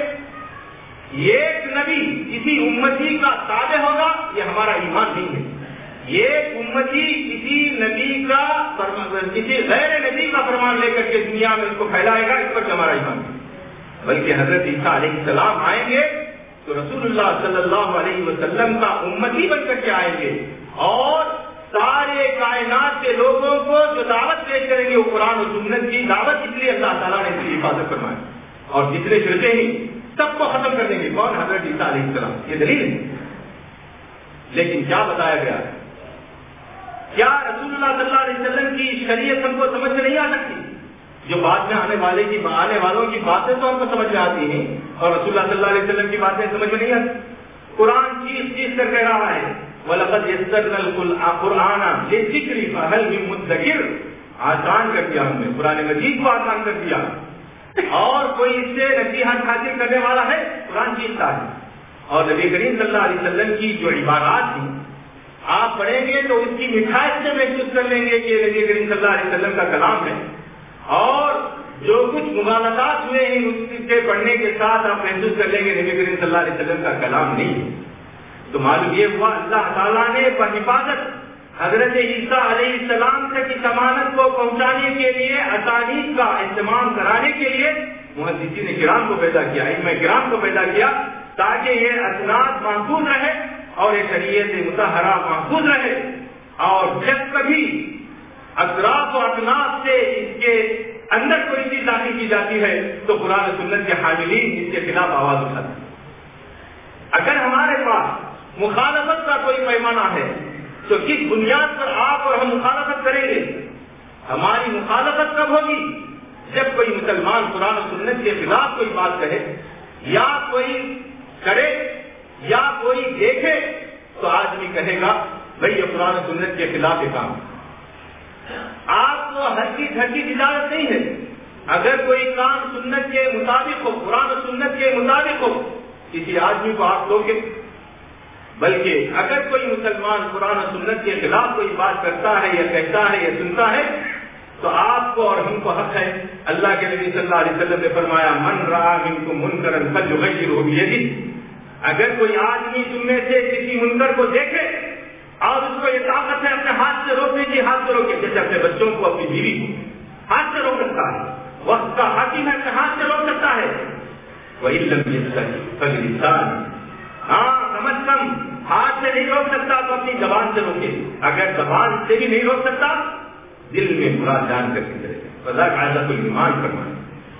[SPEAKER 5] ایک نبی کسی امتی کا تابع ہوگا، یہ ہمارا ایمان نہیں ہے۔ یہ امتی کسی نبی کا کسی غیر نبی کا فرمان لے کر کے دنیا میں اس کو پھیلائے گا، اس پر ہمارا ایمان نہیں۔ بلکہ حضرت عیسیٰ علیہ السلام آئیں گے تو رسول اللہ صلی اللہ علیہ وسلم کا امتی بن کر کے آئیں گے۔ اور سارے کائنات کے لوگوں کو جو دعوت پیش کریں گے، وہ قرآن و سنت کی دعوت اس لیے اللہ تعالیٰ نے اس کی حفاظت فرمائی۔ اور جتنے فرقے ہیں، سب کو ختم کر دیں گے۔ کون؟ حضرت عیسیٰ علیہ السلام۔ یہ دلیل ہے۔ لیکن کیا بتایا گیا؟ کیا رسول اللہ صلی اللہ علیہ وسلم کی شریعت ہم کو سمجھ میں نہیں آ سکتی؟ جو بعد میں آنے والے کی آنے والوں کی باتیں تو ہم کو سمجھ میں آتی ہیں اور رسول اللہ صلی اللہ علیہ وسلم کی باتیں سمجھ میں نہیں آتی۔ قرآن چیز چیز کر کہہ رہا ہے۔ وَلَقَدْ يَسَّرْنَا الْقُرْآنَ لِلذِّكْرِ فَهَلْ مِن مُدَّكِرٍ۔ آسان کر دیا ہم نے، قرآن مجید کو آسان کر دیا۔ اور کوئی اس سے نصیحت حاصل کرنے والا ہے؟ قرآن چیز کا ہے اور نبی کریم صلی اللہ علیہ وسلم کی جو عبارات ہیں، آپ پڑھیں گے تو اس کی مٹھاس سے محسوس کر لیں گے کہ نبی کریم صلی اللہ علیہ وسلم کا کلام ہے۔ اور جو کچھ مغالطات ہوئے ہیں، اس کے پڑھنے کے ساتھ آپ محسوس کر لیں گے، نبی کریم صلی اللہ علیہ وسلم کا کلام نہیں۔ ہے تو معلوم یہ ہوا، اللہ تعالیٰ نے حفاظت حضرت عیسیٰ علیہ السلام تک اس امانت کو پہنچانے کے لیے اسانید کا اہتمام کرانے کے لیے محدثین نے کرام کو پیدا کیا علم کرام کو پیدا کیا، تاکہ یہ اسناد محفوظ رہے اور یہ شریعت متحرہ محفوظ رہے۔ اور جب کبھی اطراف و اطناف سے اس کے اندر کوئی چیز داخل کی جاتی ہے تو قرآن سنت کے حاملین اس کے خلاف آواز اٹھاتے ہیں۔ اگر ہمارے پاس مخالفت کا کوئی پیمانہ ہے، تو کس بنیاد پر آپ اور ہم مخالفت کریں گے؟ ہماری مخالفت کب ہوگی؟ جب کوئی مسلمان قرآن و سنت کے خلاف کوئی بات کہے، یا کوئی کرے، یا کوئی دیکھے، تو آدمی کہے گا بھائی یہ قرآن و سنت کے خلاف یہ کام آپ کو ہر چیز ہر اجازت نہیں ہے۔ اگر کوئی کام سنت کے مطابق ہو، قرآن سنت کے مطابق ہو، کسی آدمی کو آپ دو گے۔ بلکہ اگر کوئی مسلمان قرآن سنت کے خلاف کوئی بات کرتا ہے یا کہتا ہے یا سنتا ہے، تو آپ کو اور ہم کو حق ہے۔ اللہ کے نبی صلی اللہ علیہ وسلم نے فرمایا، من رہا من کو من کرن فل ہوگی اگر کوئی آدمی تم میں سے کسی منکر کو دیکھے اور اس کو یہ طاقت ہے اپنے ہاتھ سے روک لیجیے ہاتھ سے روکے جیسے اپنے بچوں کو، اپنی بیوی کو۔ ہاتھ سے روک سکتا ہے۔ وقت کا حاکم ہے اپنے ہاتھ سے روک سکتا ہے۔ وہی لمبی ہاں کم از کم ہاتھ سے نہیں روک سکتا تو اپنی زبان سے روکے۔ اگر زبان سے بھی نہیں روک سکتا، دل میں برا جان کر کے کرے فضا کا کوئی ایمان کرنا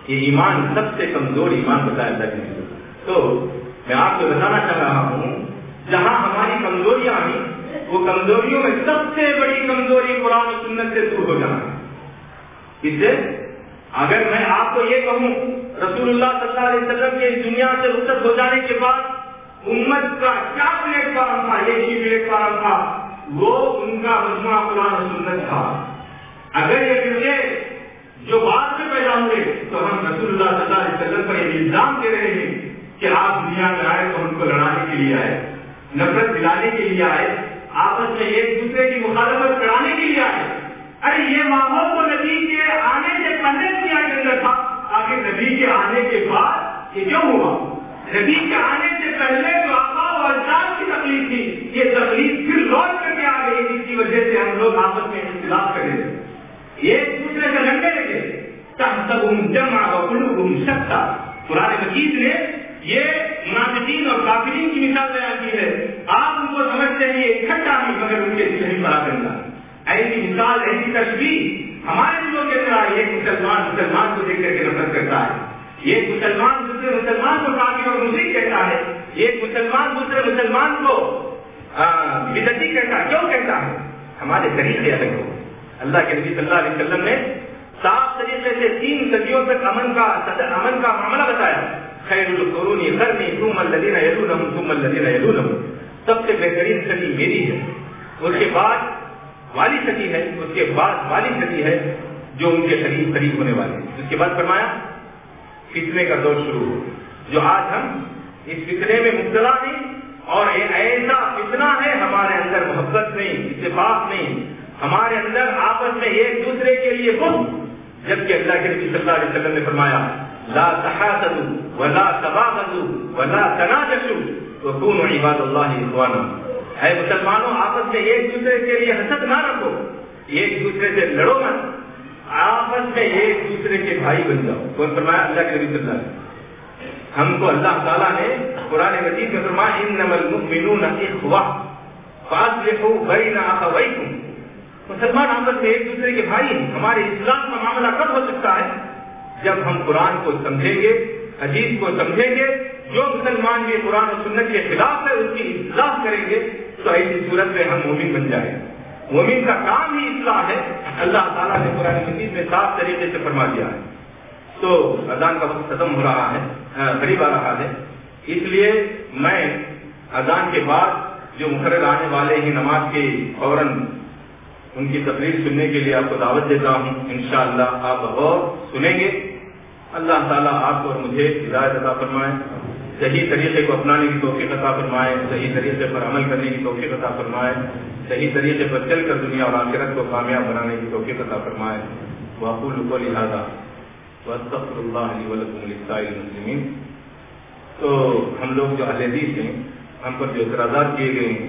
[SPEAKER 5] یہ ایمان سب سے کمزور ایمان بتایا جاتا تو میں آپ کو بتانا چاہ رہا ہوں، جہاں ہماری کمزوریاں ہیں وہ کمزوریوں میں سب سے بڑی کمزوری قرآن و سنت سے دور ہو جانا ہے۔ اس سے اگر میں آپ کو یہ کہوں، رسول اللہ صلی اللہ علیہ وسلم کے اس دنیا سے رخصت ہو جانے کے بعد امت کا کیا پلیٹ فارم تھا یہ ہی پلیٹ فارم تھا، وہ ان کا مجموعہ قرآن و سنت تھا۔ اگر یہ فرقے جو بعد میں پیدا ہوئے، تو ہم رسول اللہ صلی اللہ علیہ وسلم پر یہ الزام دے رہے ہیں کہ آپ دنیا میں آئے تو ان کو لڑانے کے لیے آئے، نفرت دلانے کے لیے آئے۔ آپس میں ایک دوسرے کی مخالفت کرانے کے لیے آئے۔ ارے، یہ ماحول تو نبی کے آنے سے پہلے دنیا کے اندر تھا آخر نبی کے آنے کے بعد یہ کیوں ہوا، نبی کے آنے سے پہلے جو آقا و اجداد کی تکلیف تھی، یہ تکلیف پھر لوٹ کر کے آ گئی، جس کی وجہ سے ہم لوگ آپس میں اختلاف کر رہے تھے۔ ایک دوسرے سے لڑنے لگے۔ تب جمع قلوبہم شتہ قرآن مجید نے یہ منافقین اور کافرین کی مثال بیان کی ہے۔ آپ ان کو سمجھتے ہیں یہ اکٹھا نہیں مگر ان کے دل نہیں پڑا کرنا ایسی مثال، ایسی تشبیح ہمارے دلوں کے اندر آئی ایک مسلمان مسلمان کو دیکھ کر کے نفرت کرتا ہے۔ ایک مسلمان دوسرے مسلمان کو کافی اور مشرق کہتا ہے۔ ایک مسلمان دوسرے مسلمان کو بدتی کہتا ہے۔ کیوں کہتا ہے؟ ہمارے طریقے الگ ہو اللہ کے نبی صلی اللہ علیہ وسلم نے صاف طریقے سے تین صدیوں تک امن کا امن کا معاملہ بتایا۔ خیر القرون قرنی ثم الذين يلونهم ثم الذين يلونهم سب سے بہترین صدی میری ہے۔ اس کے بعد والی صدی ہے، اس کے بعد والی صدی ہے جو ان کے قریب قریب ہونے والے ہیں اس کے بعد فرمایا، فتنے کا دور شروع ہو۔ جو آج ہم اس فتنے میں مبتلا نہیں، اور ایسا فتنہ ہے، ہمارے اندر محبت نہیں، اتفاق نہیں۔ ہمارے اندر آپس میں ایک دوسرے کے لیے خود جبکہ اللہ کے نبی صلی اللہ علیہ وسلم نے فرمایا لا تحاسدوا ولا تباغضوا ولا تناجشوا وكونوا عباد الله اخوانا اے مسلمانوں، آپس میں ایک دوسرے کے لیے حسد نہ رکھو، ایک دوسرے سے لڑو مت۔ آپس میں ایک دوسرے کے بھائی بن جاؤ۔ کون فرمایا؟ اللہ کے نبی صلی اللہ علیہ وسلم ہم کو اللہ تعالیٰ نے قرآن مجید میں فرمایا، انما المؤمنون اخوہ فاصلحوا بین اخویکم مسلمان آپس میں ایک دوسرے کے بھائی ہیں۔ ہمارے اسلام کا معاملہ کب ہو سکتا ہے؟ جب ہم قرآن کو سمجھیں گے، حدیث کو سمجھیں گے، جو مسلمان بھی قرآن و سنت کے خلاف ہے، اس کی اصلاح کریں گے، تو ایسی صورت میں ہم مومن بن جائیں۔ گے مومن کا کام ہی اصلاح ہے۔ اللہ تعالیٰ نے قرآن مجید میں صاف طریقے سے فرما دیا ہے۔ تو اذان کا وقت ختم ہو رہا ہے قریب آ رہا ہے۔ اس لیے میں اذان کے بعد جو مقرر آنے والے ہیں نماز کے فوراً ان کی تقریر سننے کے لیے آپ کو دعوت دیتا ہوں۔ انشاءاللہ آپ اور سنیں گے۔ اللہ تعالیٰ آپ کو اور مجھے ہدایت عطا فرمائے۔ صحیح طریقے کو اپنانے کی توفیق عطا فرمائے۔ صحیح طریقے پر عمل کرنے کی توفیق عطا فرمائے۔ صحیح طریقے پر چل کر دنیا اور آخرت کو کامیاب بنانے کی توفیق عطا فرمائے۔ وقول کو لہٰذا وصف اللہ علیہ المسلمین۔ تو ہم لوگ جو حدیث ہیں، ہم پر جو اعتراضات کیے گئے ہیں،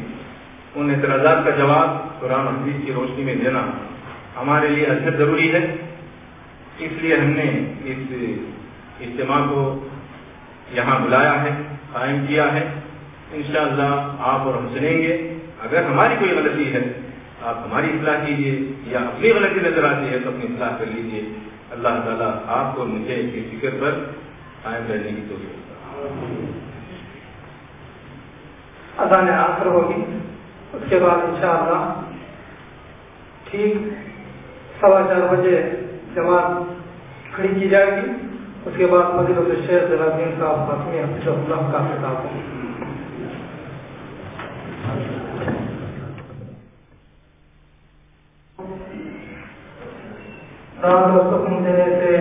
[SPEAKER 5] ان اعتراضات کا جواب قرآن حدیث کی روشنی میں دینا ہمارے لیے ادھر ضروری ہے۔ اس لیے ہم نے اس اجتماع کو یہاں بلایا ہے، قائم کیا ہے۔ انشاءاللہ آپ اور ہم سنیں گے۔ اگر ہماری کوئی غلطی ہے، آپ ہماری اصلاح کیجیے یا اپنی غلطی نظر آتی ہے تو اپنی اصلاح کر لیجیے اللہ تعالیٰ آپ کو مجھے اس فکر پر قائم رہنے کی توفیق
[SPEAKER 3] اذان آخر ہوگی۔ اس کے بعد انشاءاللہ ٹھیک سوا چار بجے جماعت کھڑی کی جائے گی۔ اس کے بعد مزید شیخ جلالدین صاحب حتمی حفظ اللہ کا خطاب۔ ہوگی رات و سکون دینے سے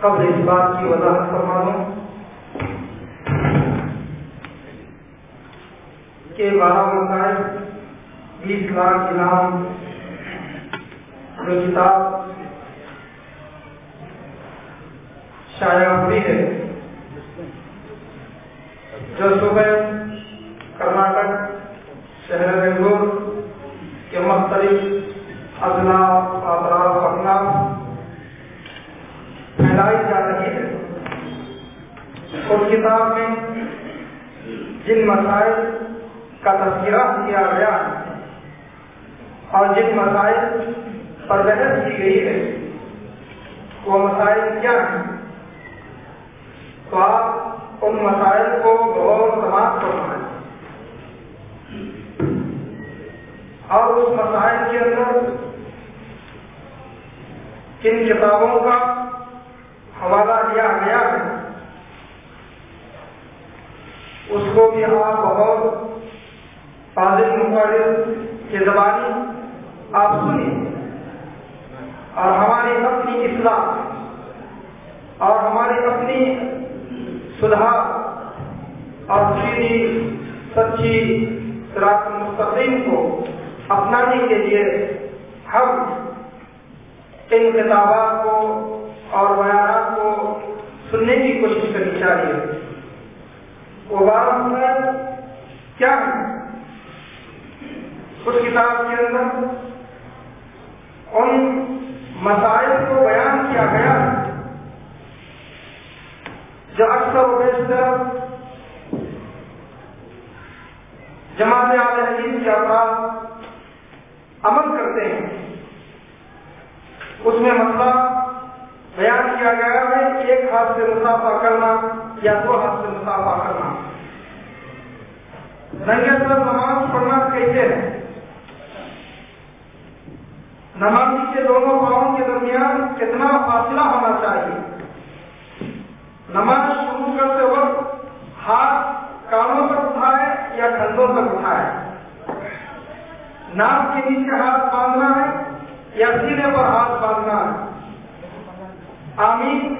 [SPEAKER 3] قبل اس بات کی وضاحت فرما دوں کہ بارہ مسائل بیس لاکھ انعام جو کتاب شائع ہوئی ہے۔ جو صبح کرناٹک شہر بنگلور کے مختلف اضلاع اطراف اطراف پھیلائی جا رہی ہے۔ اس کتاب میں جن مسائل کا تذکرہ کیا گیا ہے اور جن مسائل پر بحث کی گئی ہے، وہ مسائل کیا ہیں؟ تو آپ ان مسائل کو غور سماعت کرنا ہے اور اس مسائل کے اندر کن کتابوں کا حوالہ دیا گیا ہے، اس کو بھی آپ بہت فاضل مقرر کے زبانی آپ سنیے اور ہماری اپنی اصلاح اور ہماری اپنی سدھار اور سچی سراط مستقیم کو اپنانے کے لیے ہم ان کتابات کو اور بیانات کو سننے کی کوشش کرنی چاہیے۔ وہ کیا ہے؟ اس کتاب کے اندر ان مسائل کو بیان کیا گیا۔ جو اکثر و بیشتر جماعت عال حدیث کے افراد عمل کرتے ہیں۔ اس میں مسئلہ بیان کیا گیا ہے ایک ہاتھ سے مسافہ کرنا یا دو ہاتھ سے مسافہ کرنا۔ ننگے سر نماز پڑھنا کیسے ہے؟ نمازی کے دونوں پاؤں کے درمیان کتنا فاصلہ ہونا چاہیے؟ نماز شروع کرتے وقت ہاتھ کانوں تک اٹھائے یا کندھوں تک اٹھائے۔ ناک کے نیچے ہاتھ باندھنا ہے یا سینے پر ہاتھ باندھنا ہے۔ آمین۔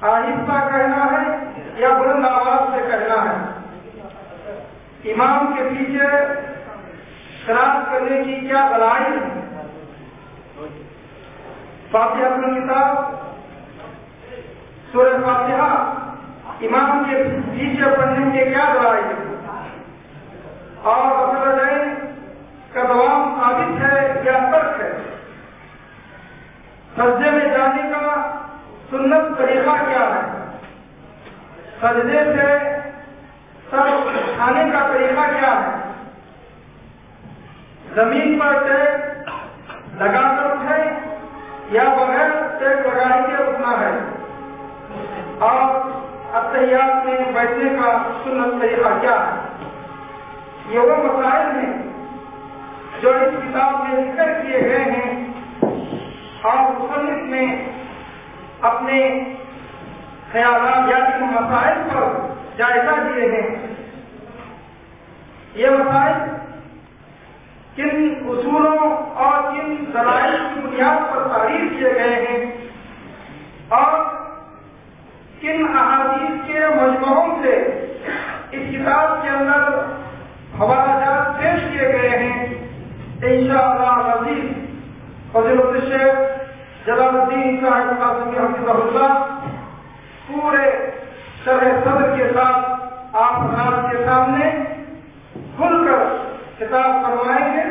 [SPEAKER 3] آہستہ کہنا ہے یا بلند آواز سے کہنا ہے۔ امام کے پیچھے شراب کرنے کی کیا دلائی ہے فاتحہ کتاب سورہ فاتحہ، امام کے پیچھے پڑھنے کے کیا دلائی اور مسئلہ کا دوام ثابت ہے یا ترک ہے؟ سجدے میں جانے کا سنت طریقہ کیا ہے؟ سجدے سے سر اٹھانے کا طریقہ کیا ہے؟ زمین پر ٹیک لگا کر اٹھے یا بغیر ٹیک لگانے کے اٹھنا ہے؟ اور اطیات میں بیٹھنے کا سنت طریقہ کیا ہے؟ یہ وہ مسائل ہیں جو اس کتاب میں ذکر کیے گئے ہیں اور مصنف نے اپنے خیالات یا مسائل پر جائزہ دیے ہیں۔ یہ مسائل کن اصولوں اور کن دلائل کی بنیاد پر تعریف کیے گئے ہیں اور کن احادیث کے مجموعوں سے اس کتاب کے اندر حوالہ جات پیش کیے گئے ہیں؟ ان شاء اللہ عزیز فضل الشیخ جلال الدین صاحب قاسم حفظ اللہ، پورے شرح صدر کے ساتھ آپ حضرات کے سامنے کھل کر کتاب فرمائیں گے۔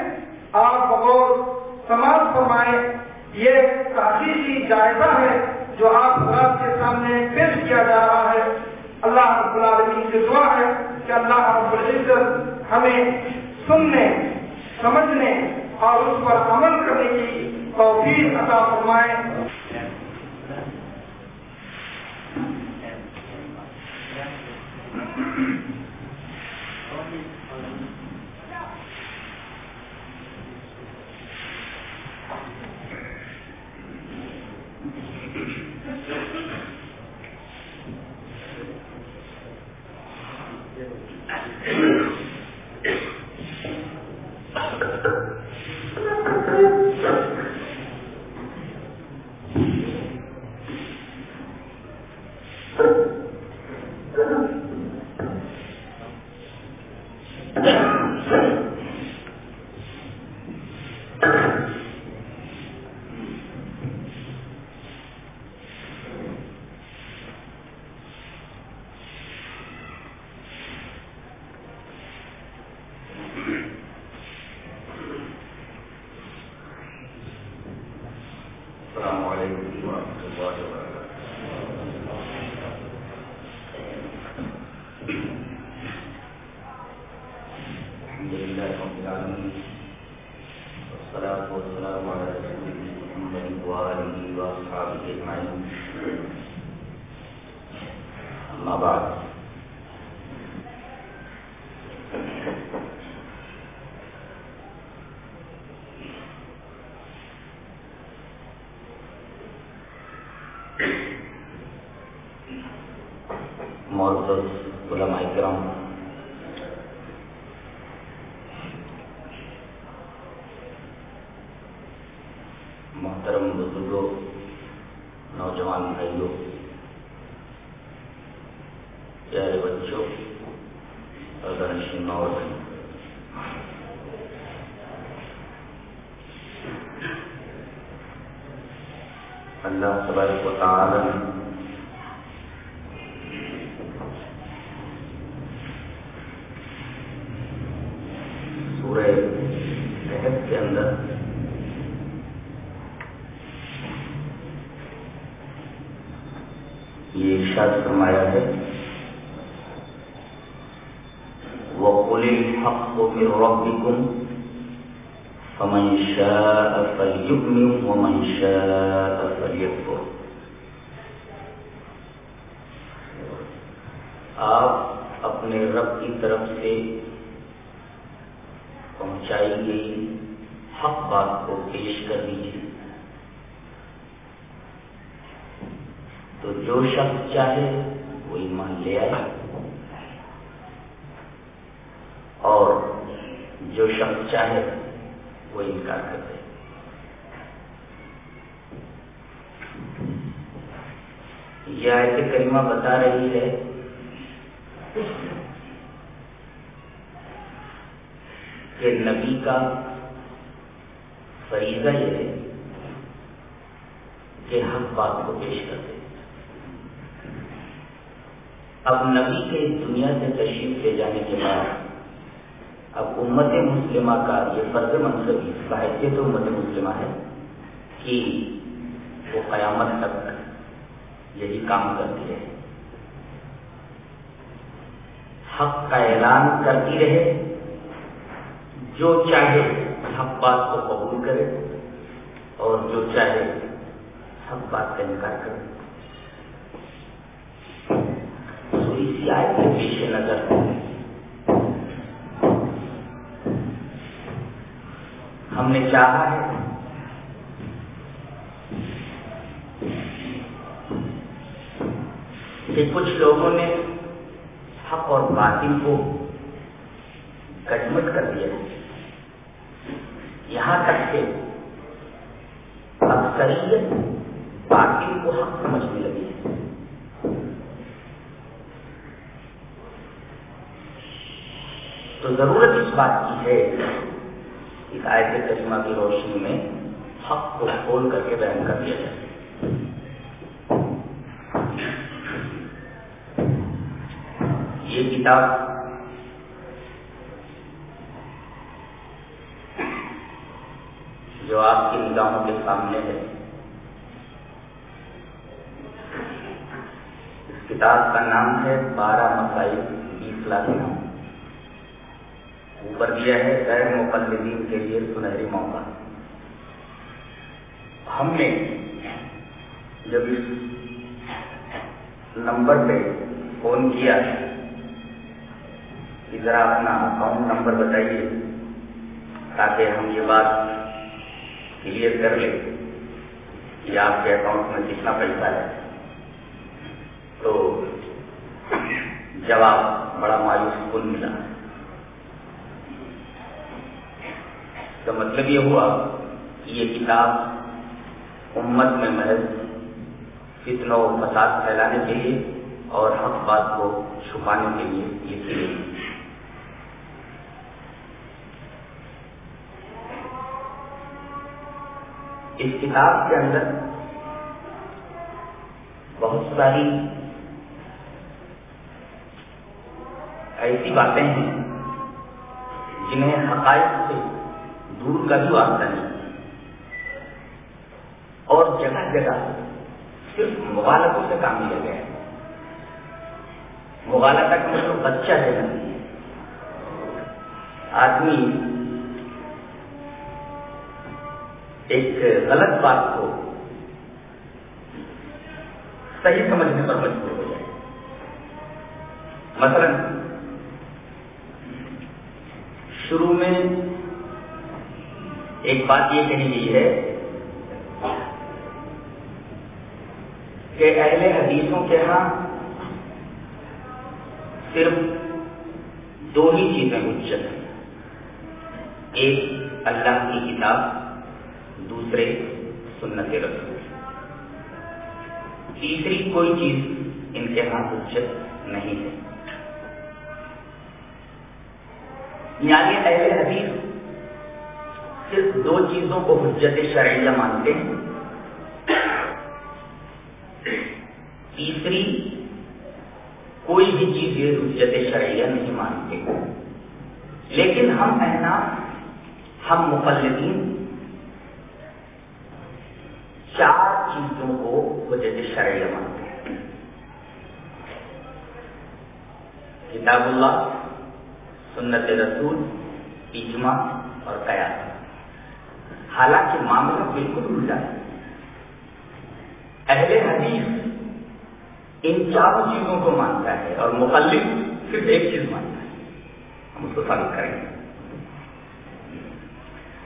[SPEAKER 3] آپ بغور اور
[SPEAKER 2] اللہ تبارک و تعالی نے سورہ صحت کے اندر یہ ارشاد فرمایا ہے وَقُلِ الْحَقُّ مِنْ رَبِّكُمْ من شاء فليؤمن ومن شاء فليكفر آپ اپنے رب کی طرف سے پہنچائی گئی حق بات کو پیش کر دیجیے تو جو شخص چاہے وہ ایمان لے آئے اور جو شخص چاہے وہ انکار کر دے یہ آیت کریمہ بتا رہی ہے۔ کہ نبی کا فریضہ یہ ہے کہ حق بات کو پیش کر اب نبی کے دنیا سے تشریف لے جانے کے بعد اب امت مسلمہ کا یہ فرض منصبی بحثیت امت مسلمہ ہے کہ وہ قیامت تک یہی کام کرتی رہے۔ حق کا اعلان کرتی رہے۔ جو چاہے حق بات کو قبول کرے اور جو چاہے حق بات کا انکار کرے۔ اسی آئے کے پیش نظر۔ ہم نے چاہا ہے کہ کچھ لوگوں نے حق اور باطل کو گجمٹ کر دیا یہاں تک کہ اکثریت باطل کو حق سمجھنے لگی ہے۔ تو ضرورت اس بات کی ہے، اس آیت کریمہ کی روشنی میں حق کو کھول کر کے بیان کر دیا جائے۔ کتاب۔ جو آپ کی نگاہوں کے سامنے ہے۔ اس کتاب کا نام ہے بارہ مسائل بیس لاکھ اوپر دیا ہے، غیر مقلدین کے لیے سنہری موقع۔ ہم نے جب اس نمبر پہ فون کیا کہ ذرا اپنا اکاؤنٹ نمبر بتائیے تاکہ ہم یہ بات کلیئر کر لیں کہ آپ کے اکاؤنٹ میں کتنا پیسہ ہے۔ تو جواب بڑا مایوس کن ملا۔ کا مطلب یہ ہوا کہ یہ کتاب امت میں محض فتن و فساد پھیلانے کے لیے اور حق بات کو چھپانے کے لیے لکھی گئی اس کتاب کے اندر بہت ساری ایسی باتیں ہیں جنہیں حقائق سے دور کا بھی واسطہ نہیں اور جگہ جگہ صرف مغالطوں سے کام لیا گیا ہے۔ مغالطہ کا مطلب بچہ ہے۔ نہیں آدمی ایک غلط بات کو صحیح سمجھنے پر مجبور ہو جائے۔ مثلا، شروع میں ایک بات یہ کہی گئی ہے کہ اہل حدیثوں کے ہاں صرف دو ہی چیزیں حجت ہیں۔ ایک اللہ کی کتاب دوسرے سنت رسول۔ تیسری کوئی چیز ان کے ہاں حجت نہیں ہے۔ یعنی اہل حدیث صرف دو چیزوں کو حجت شرعیہ مانتے ہیں۔ تیسری، کوئی بھی چیز یہ حجت شرعیہ نہیں مانتے۔ لیکن ہم کہنا ہم مقلدین چار چیزوں کو حجت شرعیہ مانتے ہیں۔ کتاب اللہ، سنت رسول، اجماع اور قیاس حالانکہ معاملہ بالکل الٹا ہے۔ اہل حدیث ان چاروں چیزوں کو مانتا ہے اور مخلف صرف ایک چیز مانتا ہے۔ ہم اس کو ثابت کریں گے۔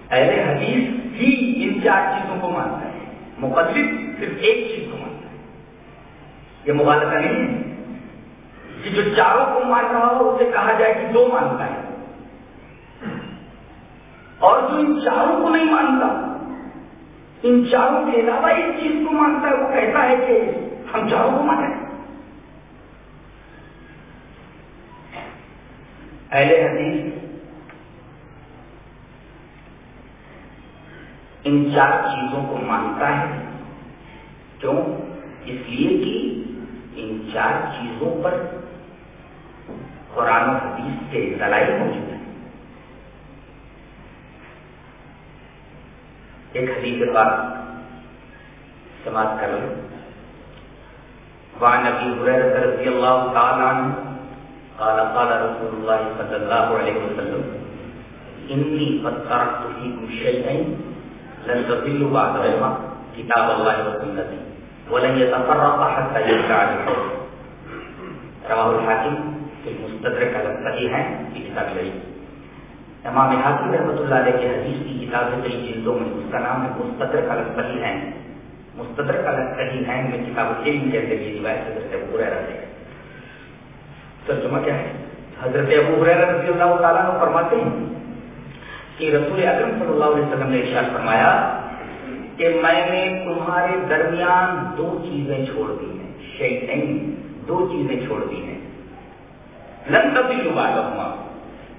[SPEAKER 2] اہل حدیث ہی ان چار چیزوں کو مانتا ہے۔ مخلف صرف ایک چیز کو مانتا ہے۔ یہ مبالغہ نہیں ہے کہ جو چاروں کو مان رہا ہو، اسے کہا جائے کہ دو مانتا ہے۔ اور جو ان چاروں کو نہیں مانتا، ان چاروں کے علاوہ ایک چیز کو مانتا ہے، وہ کہتا ہے کہ ہم چاروں کو مانیں اہل حدیث ان چار چیزوں کو مانتا ہے۔ کیوں؟ اس لیے کہ ان چار چیزوں پر قرآن و حدیث کے دلائل موجود ہیں۔ ایک حدیث بات سماعت کر لیں۔ وعن ابي هريره رضي الله تعالى عنه قال قال رسول الله صلى الله عليه وسلم اني قد تركت فيكم شيئين لن تضلوا بعدهما كتاب الله وسنتي ولن يتفرق حتى يرجع الحوض رواہ الحاکم فی المستدرک علی الصحیحین کی کتاب لڑی امام حاکم رحمۃ اللہ علیہ کی حدیث کی کتاب ہے کئی جلدوں میں اس کا نام ہے مستدرک علی الصحیحین مستدرک علی الصحیحین میں کتاب علم کے اندر یہ روایت حضرت ابو ہریرہ سے. ترجمہ کیا ہے؟ حضرت ابو ہریرہ رضی اللہ تعالیٰ عنہ فرماتے ہیں کہ رسول اکرم صلی اللہ علیہ وسلم نے ارشاد فرمایا کہ میں نے تمہارے درمیان دو چیزیں چھوڑ دی ہیں شیطین دو چیزیں چھوڑ دی ہیں۔ لن تبدیل بعدہما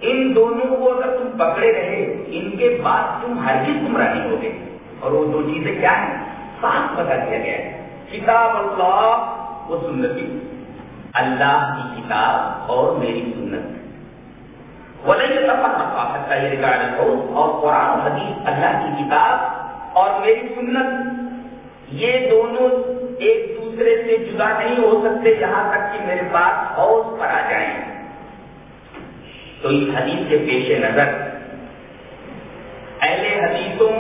[SPEAKER 2] ان دونوں کو اگر تم پکڑے رہے، ان کے بعد تم ہرگز گمراہ نہیں ہوگے۔ اور وہ دو چیزیں کیا ہیں؟ صاف بتا دیا گیا ہے۔ کتاب اللہ و سنتی۔ اللہ کی کتاب اور میری سنت۔ ولی کا یہ ریکارڈ اور قرآن و حدیث اللہ کی کتاب اور میری سنت، یہ دونوں ایک دوسرے سے جدا نہیں ہو سکتے یہاں تک کہ میرے پاس حوض پر آ جائیں۔ تو اس حدیث کے پیش نظر، اہل حدیثوں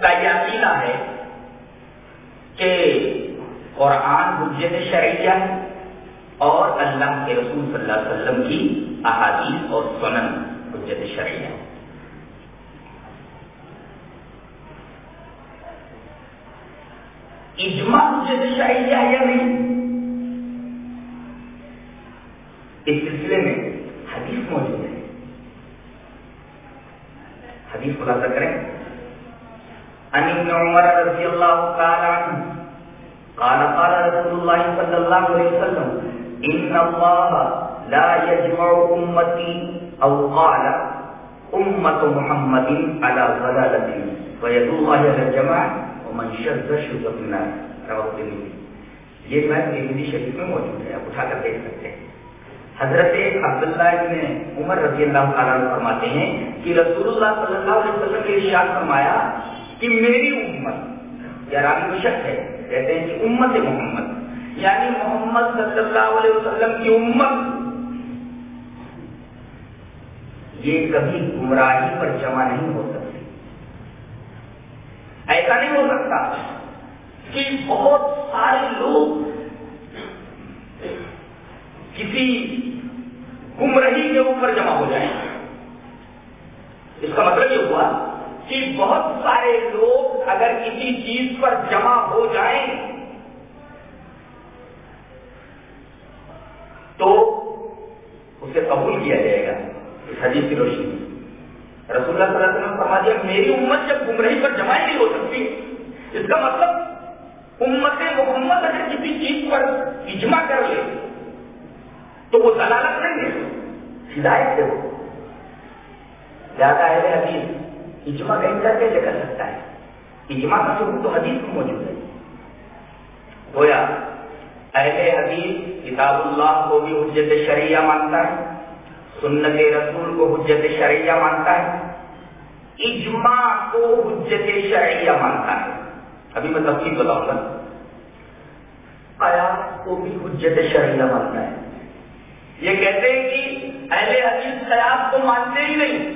[SPEAKER 2] کا یہ عقیدہ ہے کہ قرآن حجت شرعیہ ہے۔ اور اللہ کے رسول صلی اللہ علیہ وسلم کی احادیث اور سنن حجت شرعیہ۔ اجماع حجت شرعیہ یا نہیں؟ اس سلسلے میں حدیث موجود ہے۔ حدیث خلاصہ کریں۔ ان ابن عمر رضی اللہ تعالی عنہ قال قال رسول الله صلى الله عليه وسلم ان الله لا يجمع امتي او قال امه محمد على ضلاله ويد الله على ومن شذ شذ في النار رواه یہ بات ترمذی شریف میں موجود ہے، آپ اٹھا کر دیکھ سکتے ہیں۔ حضرت عبداللہ ابن عمر رضی اللہ تعالیٰ فرماتے ہیں کہ رسول اللہ صلی اللہ علیہ وسلم نے ارشاد فرمایا کہ میری امت یا راوی میں شک ہے، کہتے ہیں کہ امت محمد یعنی محمد صلی اللہ علیہ وسلم کی امت. یہ کبھی گمراہی پر جمع نہیں ہو سکتی. ایسا نہیں ہو سکتا کہ بہت سارے لوگ کسی گمرہی کے اوپر جمع ہو جائیں. اس کا مطلب یہ ہوا کہ بہت سارے لوگ اگر کسی چیز پر جمع ہو جائیں تو اسے قبول کیا جائے گا، اس حدیث کی روشنی رسول اللہ صلی اللہ علیہ وسلم فرما دیا جی، میری امت جب گمرہی پر جمع نہیں ہو سکتی اس کا مطلب امت محمد اگر کسی چیز پر اجماع کر لے، تو وہ دلالت نہیں ہے، ہدایت سے ہو زیادہ اہل حدیث اجماع کا انکار کیسے کر سکتا ہے؟ اجماع کا ثبوت تو حدیث میں موجود ہے۔ گویا اہل حدیث کتاب اللہ کو بھی حجت شریعہ مانتا ہے، سنت رسول کو حجت شریعہ مانتا ہے، اجماع کو حجت شریعہ مانتا ہے۔ ابھی میں تفصیل بتاؤں گا۔ آیات کو بھی حجت شریعہ مانتا ہے۔ یہ کہتے ہیں کہ اہل حدیث قیاس کو مانتے ہی نہیں۔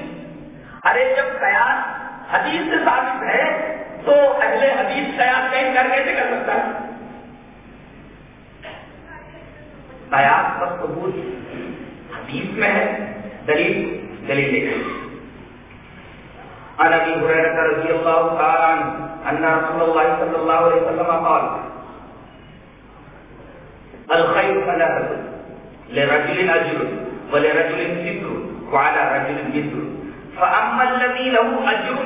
[SPEAKER 2] ارے جب قیاس حدیث سے ثابت ہے تو اہل حدیث قیاس کا انکار کیسے کر سکتا ہے۔ قیاس کا ثبوت حدیث میں ہے، دلیل دلیل دیکھیں عن ابي هريره رضي الله تعالى عنه ان رسول الله صلى الله عليه وسلم قال الخير ثلاثه لرجل اجر ولرجل ستر وعلى رجل مثل فاما الذي له اجر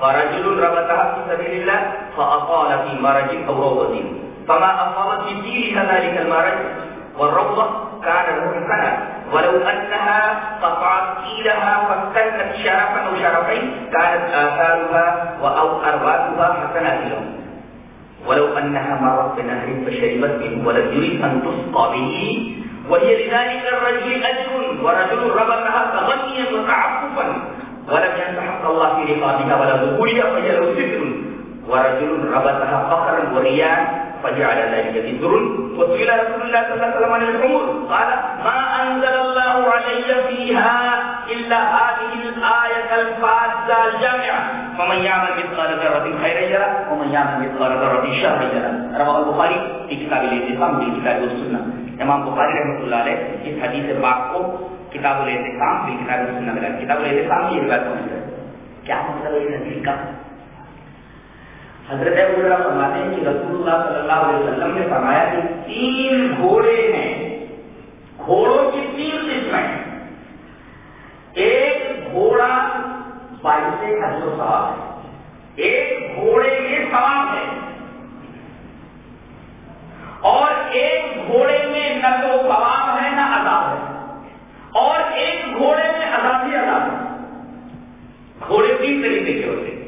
[SPEAKER 2] فرجل ربطها في سبيل الله فاطال في مرج او روضه فما اصابت في ذلك المرج؟ والروضه كان له حسنا ولو انها قطعت كيلها فاستنت شرفا او شرفين كانت اثارها او ارواتها حسنات لهم ولو انها مرت بنهر فشربت منه ولم يريد ان تسقى به. وهي لذلك الرجل اجر ورجل ربطها تغنيا وتعففا ولم ينتحق الله في رقابها ولا دخولها فهي له ستر ورجل ربطها فخرا ورياء. فجعل ذلك ذكر وسئل رسول الله صلى الله عليه وسلم عن الحمر قال ما انزل الله علي فيها الا هذه الايه الفاذه الجامعه فمن يعمل مثقال ذره خيرا يره ومن يعمل مثقال ذره شرا يره رواه البخاري في كتاب الاعتصام في كتاب السنه امام بخاری رحمۃ اللہ علیہ اس حدیث پاک کو کتاب الاعتصام في كتاب میں کتاب الاعتصام کی روایت موجود ہے کیا مطلب ہے اس حدیث کا؟ حضرت ابو فرماتے ہیں کہ رسول اللہ صلی اللہ علیہ وسلم نے فرمایا کہ تین گھوڑے ہیں۔ گھوڑوں کی تین قسمیں ہیں۔ ایک گھوڑا باعث حج و ثواب ہے۔ ایک گھوڑے میں ثواب ہے۔ اور ایک گھوڑے میں نہ تو ثواب ہے، نہ عذاب ہے۔ اور ایک گھوڑے میں عذاب ہی عذاب ہے۔ گھوڑے تین طریقے کے ہوتے ہیں۔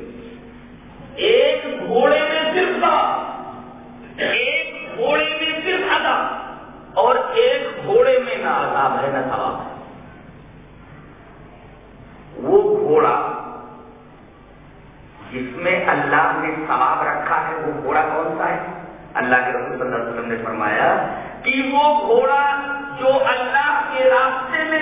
[SPEAKER 2] ایک گھوڑے میں صرف ثواب ایک گھوڑے میں صرف عذاب اور ایک گھوڑے میں نہ عذاب ہے، نہ ثواب ہے۔ وہ گھوڑا جس میں اللہ نے ثواب رکھا ہے، وہ گھوڑا کون سا ہے؟ اللہ کے رسول صلی اللہ علیہ وسلم نے فرمایا کہ وہ گھوڑا جو اللہ کے راستے میں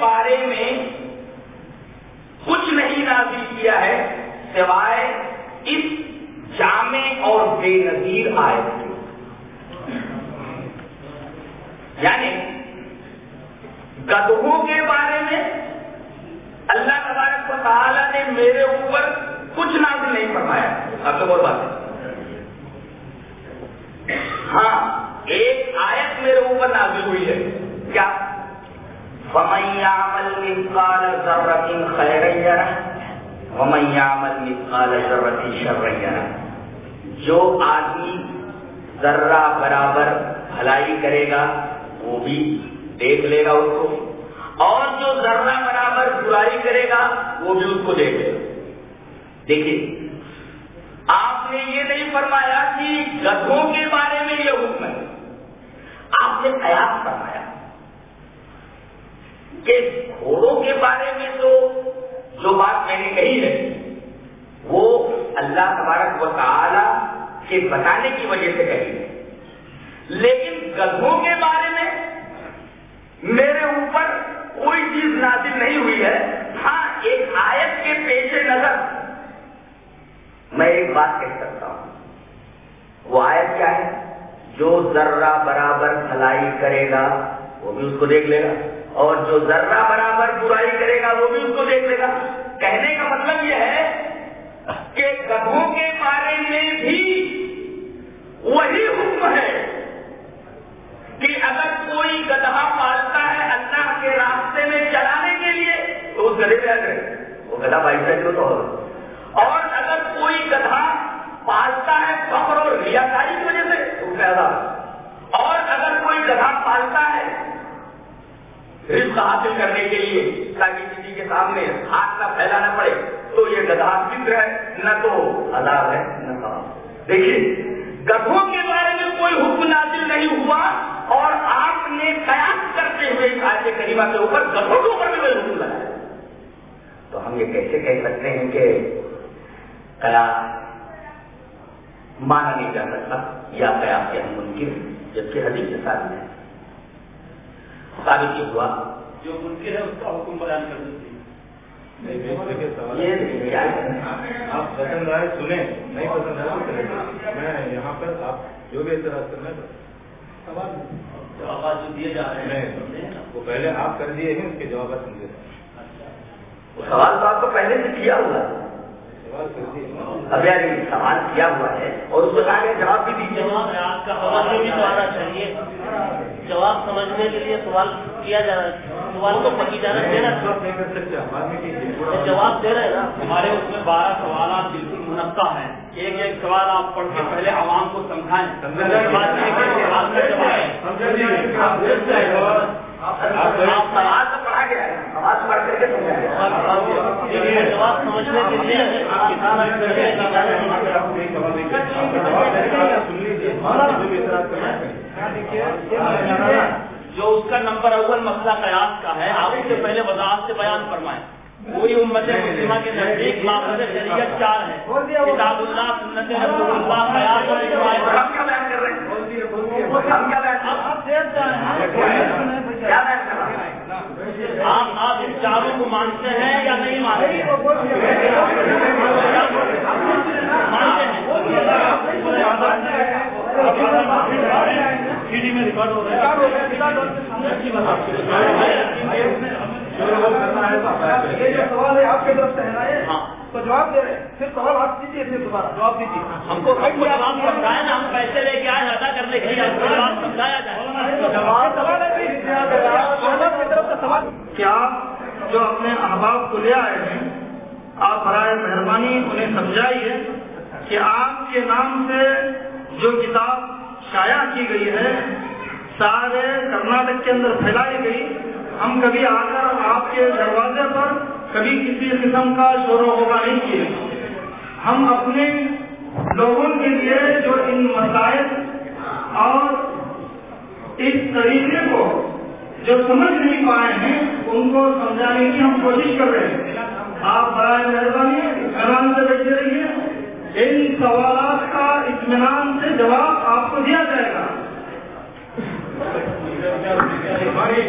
[SPEAKER 2] بارے میں کچھ نہیں نازل کیا ہے، سوائے اس جامع اور بے نظیر آئے یعنی گدھوں کے بارے میں اللہ تبارک و تعالیٰ نے میرے اوپر کچھ نازل نہیں فرمایا۔ اب تو بہت بات ہے۔ ہاں ایک آیت میرے اوپر نازل ہوئی ہے۔ کیا؟ ومن يعمل مثقال ذرة خيرا يره، ومن يعمل مثقال ذرة شرا يره۔ جو آدمی ذرہ برابر بھلائی کرے گا، وہ بھی دیکھ لے گا اس کو۔ اور جو ذرہ برابر برائی کرے گا، وہ بھی اس کو دیکھ لے گا۔ دیکھیے، آپ نے یہ نہیں فرمایا کہ گدھوں کے بارے میں یہ حکم ہے۔ آپ نے قیاس فرمایا۔ کہ گھوڑوں کے بارے میں تو جو بات میں نے کہی ہے، وہ اللہ تبارک و تعالی کے بتانے کی وجہ سے کہی ہے۔ لیکن گدھوں کے بارے میں میرے اوپر کوئی چیز نازل نہیں ہوئی ہے۔ ہاں ایک آیت کے پیش نظر میں ایک بات کہہ سکتا ہوں۔ وہ آیت کیا ہے؟ جو ذرہ برابر بھلائی کرے گا، وہ بھی اس کو دیکھ لے گا۔ اور جو ذرہ برابر برائی کرے گا وہ بھی اس کو دیکھ لے گا۔ کہنے کا مطلب یہ ہے کہ گدھوں کے بارے میں بھی وہی حکم ہے کہ اگر کوئی گدھا پالتا ہے اللہ کے راستے میں چلانے کے لیے، تو اس گدھے پہ کرے وہ گدھا بائی جو تو اور اگر کوئی گدھا پالتا ہے فخر اور ریاکاری کی وجہ سے، تو پیدا اور اگر کوئی گدھا پالتا ہے رزق حاصل کرنے کے لیے تاکہ کسی کے سامنے ہاتھ نہ پھیلانا پڑے، تو یہ گدھا فکر ہے، نہ تو عذاب ہے، نہ ثواب دیکھیے، گدھوں کے بارے میں کوئی حکم نازل نہیں ہوا اور آپ نے قیاس کرتے ہوئے اس آیت کریمہ کے اوپر گدھوں کے اوپر بھی کوئی حکم لگایا تو ہم یہ کیسے کہہ سکتے ہیں کہ قیاس مانا نہیں جا سکتا یا قیاس کے ہم ممکن جبکہ حدیث کے ساتھ ہے ثابت یہ ہوا۔
[SPEAKER 4] جو ممکن ہے اس کا حکم بیان کر
[SPEAKER 5] آپ پسند آئے سنیں نہیں پسند آئے۔ میں یہاں پر آپ جو بھی اعتراض کرنا ہے۔
[SPEAKER 4] جوابات جو دیے جا رہے ہیں
[SPEAKER 5] وہ پہلے آپ کر دیے ہیں اس کے جوابات سمجھے
[SPEAKER 2] وہ سوال تو آپ کو پہلے سے کیا ہوا۔ ہے ابھی ابھی سوال کیا ہوا ہے اور اس کو آگے جواب بھی دیجیے
[SPEAKER 4] جواب ہے آپ کا میں بھی تو آنا چاہیے۔ جواب سمجھنے کے لیے سوال کیا جانا سوال کو پکی جانا
[SPEAKER 5] میں کیجیے
[SPEAKER 4] جواب دے رہے ہیں نا۔
[SPEAKER 6] ہمارے اس میں بارہ سوالات بالکل منقع ہیں۔ ایک ایک سوال آپ پڑھ کے پہلے عوام کو سمجھائیں۔
[SPEAKER 4] سمجھنے کے لیے
[SPEAKER 6] جو اس کا نمبر اول مسئلہ قیاس کا ہے، آپ اس سے پہلے وضاحت سے بیان فرمائیں۔ پوری امت مسلمہ کے نزدیک ماخذ شریعت چار ہے۔ کتاب اللہ سنت رسول اللہ قیاس اور روایت
[SPEAKER 2] ہم کیا بیان کر رہے ہیں؟ ہم کیا بیان کر رہے ہیں؟ کیا بیان کر رہے ہیں؟
[SPEAKER 6] آپ آپ ان چاروں کو مانتے ہیں یا نہیں مانتے ہیں؟
[SPEAKER 3] یہ جو سوال ہے آپ کی طرف سے ہے نا یہ؟ تو جواب دے رہے ہیں۔ پھر سوال آپ کیجیے پھر دوبارہ۔ جواب دیجیے
[SPEAKER 6] ہم کو ہم کو جواب سمجھائے نا ہم پیسے لے کے آئے ادا کرنے کے لیے۔ ہم کو جواب سمجھایا جائے۔
[SPEAKER 3] سوال ہے کی طرف سے سوال۔ کیا جو اپنے احباب کو لے آئے ہیں آپ برائے مہربانی انہیں سمجھائیے کہ آپ کے نام سے جو کتاب شائع کی گئی ہے سارے کرناٹک کے اندر پھیلائی گئی۔ ہم کبھی آ کر آپ کے دروازے پر کبھی کسی قسم کا شور و ہوگا نہیں کیے۔ ہم اپنے لوگوں کے لیے جو ان مسائل اور اس طریقے کو جو سمجھ نہیں پائے ہیں، ان کو سمجھانے کی ہم کوشش کر رہے ہیں۔ آپ برائے مہربانی آرام سے بیٹھے رہیے۔ ان سوالات کا اطمینان سے جواب آپ کو دیا جائے گا۔ ہمارے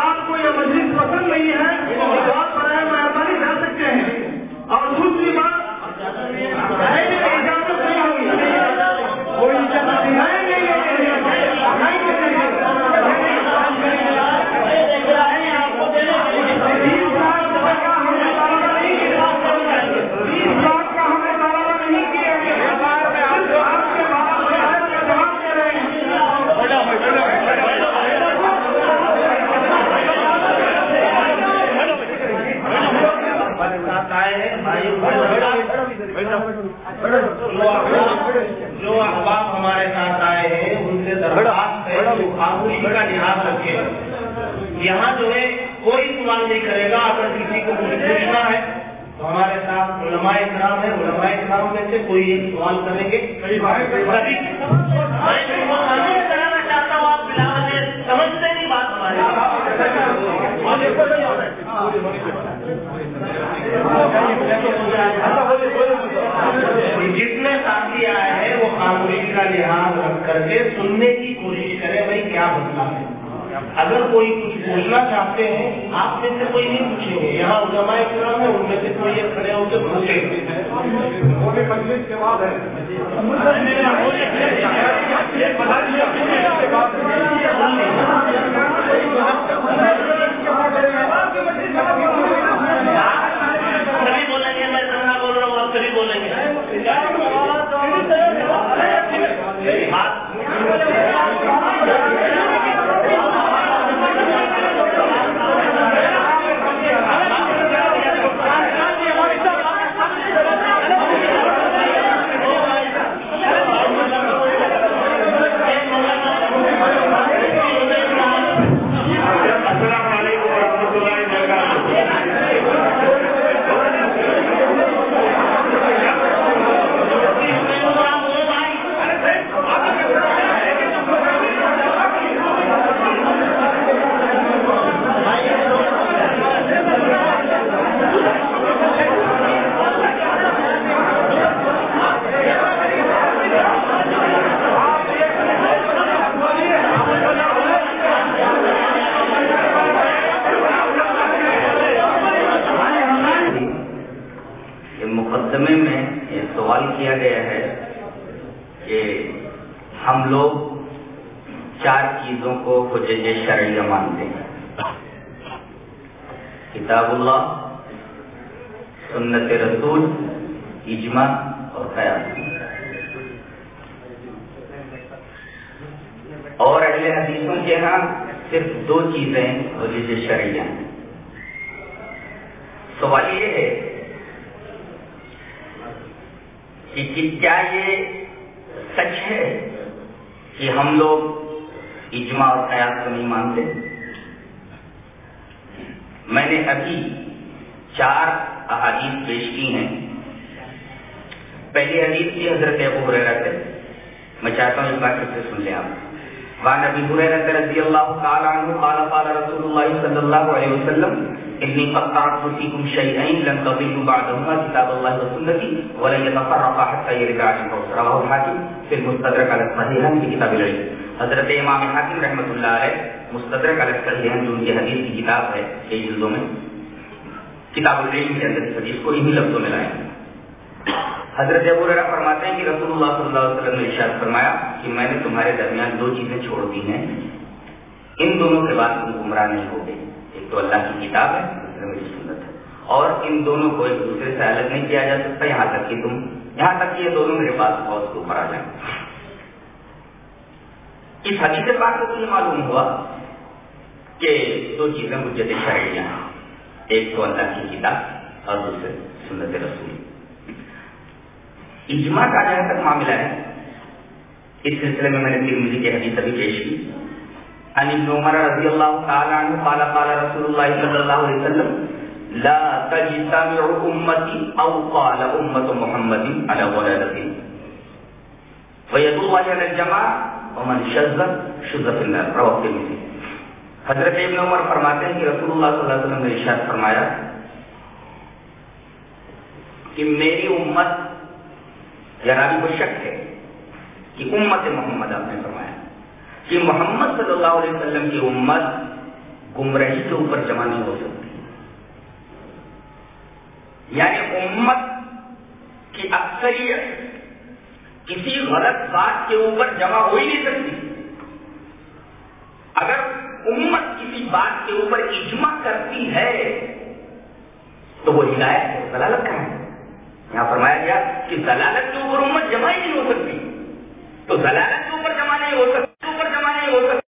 [SPEAKER 3] آپ کو یہ مجلس پسند نہیں ہے تو آپ برائے مہربانی جا سکتے ہیں اور دوسری بات اجازت نہیں ہوگی کوئی اجازت نہیں بیس لاکھ کا ہمیں دعویٰ نہیں کیا گیا آپ کے بعد جواب دے رہے ہیں
[SPEAKER 4] جو احباب ہمارے ساتھ آئے ہیں ان سے درخواست ہے کہ خاموشی کا لحاظ رکھے یہاں جو ہے کوئی سوال نہیں کرے گا اگر کسی کو کچھ پوچھنا ہے تو ہمارے ساتھ علماء کرام ہے علماء کرام میں سے کوئی ایک سوال کریں گے۔ کرانا چاہتا ہوں آپ بلا وجہ سمجھتے نہیں بات ہماری جس ساتھی آئے ہیں، وہ خاموشی کا لحاظ رکھ کر کے سننے کی کوشش کرے بھائی، کیا مسئلہ ہے؟ اگر کوئی کچھ پوچھنا چاہتے ہیں آپ میں سے کوئی نہیں پوچھیں گے۔ یہاں علماء کرام ہے ان میں سے کوئی ایک کھڑے ہو کے پوچھے بولیں گے میں سننا بول رہا ہوں آپ بولیں گے
[SPEAKER 7] علیکم ورحمۃ اللہ وبرکاتہ
[SPEAKER 2] یہ مقدمے میں یہ سوال کیا گیا ہے کہ ہم لوگ چار چیزوں کو حجج شرعیہ مانتے ہیں کتاب اللہ سنت رسول اجماع اور قیاس اور اہل حدیثوں کے ہاں صرف دو چیزیں حجج شرعیہ ہیں۔ سوال یہ ہے کہ کیا یہ سچ ہے کہ ہم لوگ اجماع اور قیاس کو نہیں مانتے؟ میں نے ابھی چار احادیث پیش کی ہیں۔ پہلی حدیث کی حضرت ابو حریرہ سے۔ میں چاہتا ہوں اس بات پھر سے سن لیں آپ۔ وعن ابي هريره رضي الله تعالى عنه قال قال رسول الله صلى الله عليه وسلم اني قد تركت فيكم شيئين لن تضلوا بعدهما كتاب الله وسنتي ولن يتفرقا حتى يرجع الفوز۔ رواه الحاكم في المستدرك على الصحيحين في كتاب العلم حضرت امام حاکم رحمۃ اللہ علیہ، مستدرک علی الصحیحین جو ان کی حدیث کی کتاب ہے کئی جلدوں میں کتاب العلم کے اندر اس حدیث کو انہی لفظوں میں لائے۔ حضرت ابو ہریرہ فرماتے ہیں کہ رسول اللہ صلی اللہ علیہ وسلم نے ارشاد فرمایا کہ میں نے تمہارے درمیان دو چیزیں چھوڑ دی ہیں۔ ان دونوں کے بعد تم گمراہ نہیں ہوگے۔ ایک تو اللہ کی کتاب ہے، دوسرے میری سنت ہے۔ اور ان دونوں کو ایک دوسرے سے الگ نہیں کیا جا سکتا، یہاں تک کہ تم یہاں تک کہ یہ دونوں میرے پاس بہت کے اوپر آ جائیں اس حدیث بات کو یہ معلوم ہوا کہ دو چیزیں حجت شرعیہ ہیں۔ ایک تو اللہ کی کتاب اور دوسرے سنت رسول۔ اجماع کا جہاں تک معاملہ ہے، اس سلسلے میں میں نے ترمذی کی حدیث ابھی پیش کی۔ عن ابن عمر رضی اللہ تعالی عنہ قال قال رسول اللہ صلی اللہ علیہ وسلم، لا تجتمع امتی او قال امت محمد على ولادتی وید اللہ علی الجماع ومن شذ شذ فی النار. رواه ترمذی حضرت ابن عمر فرماتے ہیں کہ رسول اللہ صلی اللہ علیہ وسلم نے ارشاد فرمایا کہ میری امت یا راوی کو شک ہے کہ امت محمد آپ نے فرمایا کہ محمد صلی اللہ علیہ وسلم کی امت گمراہی کے اوپر جمع نہیں ہو سکتی۔ یعنی امت کی اکثریت کسی غلط بات کے اوپر جمع ہو ہی نہیں سکتی۔ اگر امت کسی بات کے اوپر اجماع کرتی ہے تو وہ ہدایت ہے دلالت کا ہے۔ یہاں فرمایا گیا کہ دلالت کے اوپر امت جمع ہی نہیں ہو سکتی۔ تو دلالت کے اوپر جمع نہیں ہو سکتی، اوپر جمع نہیں ہو سکتی۔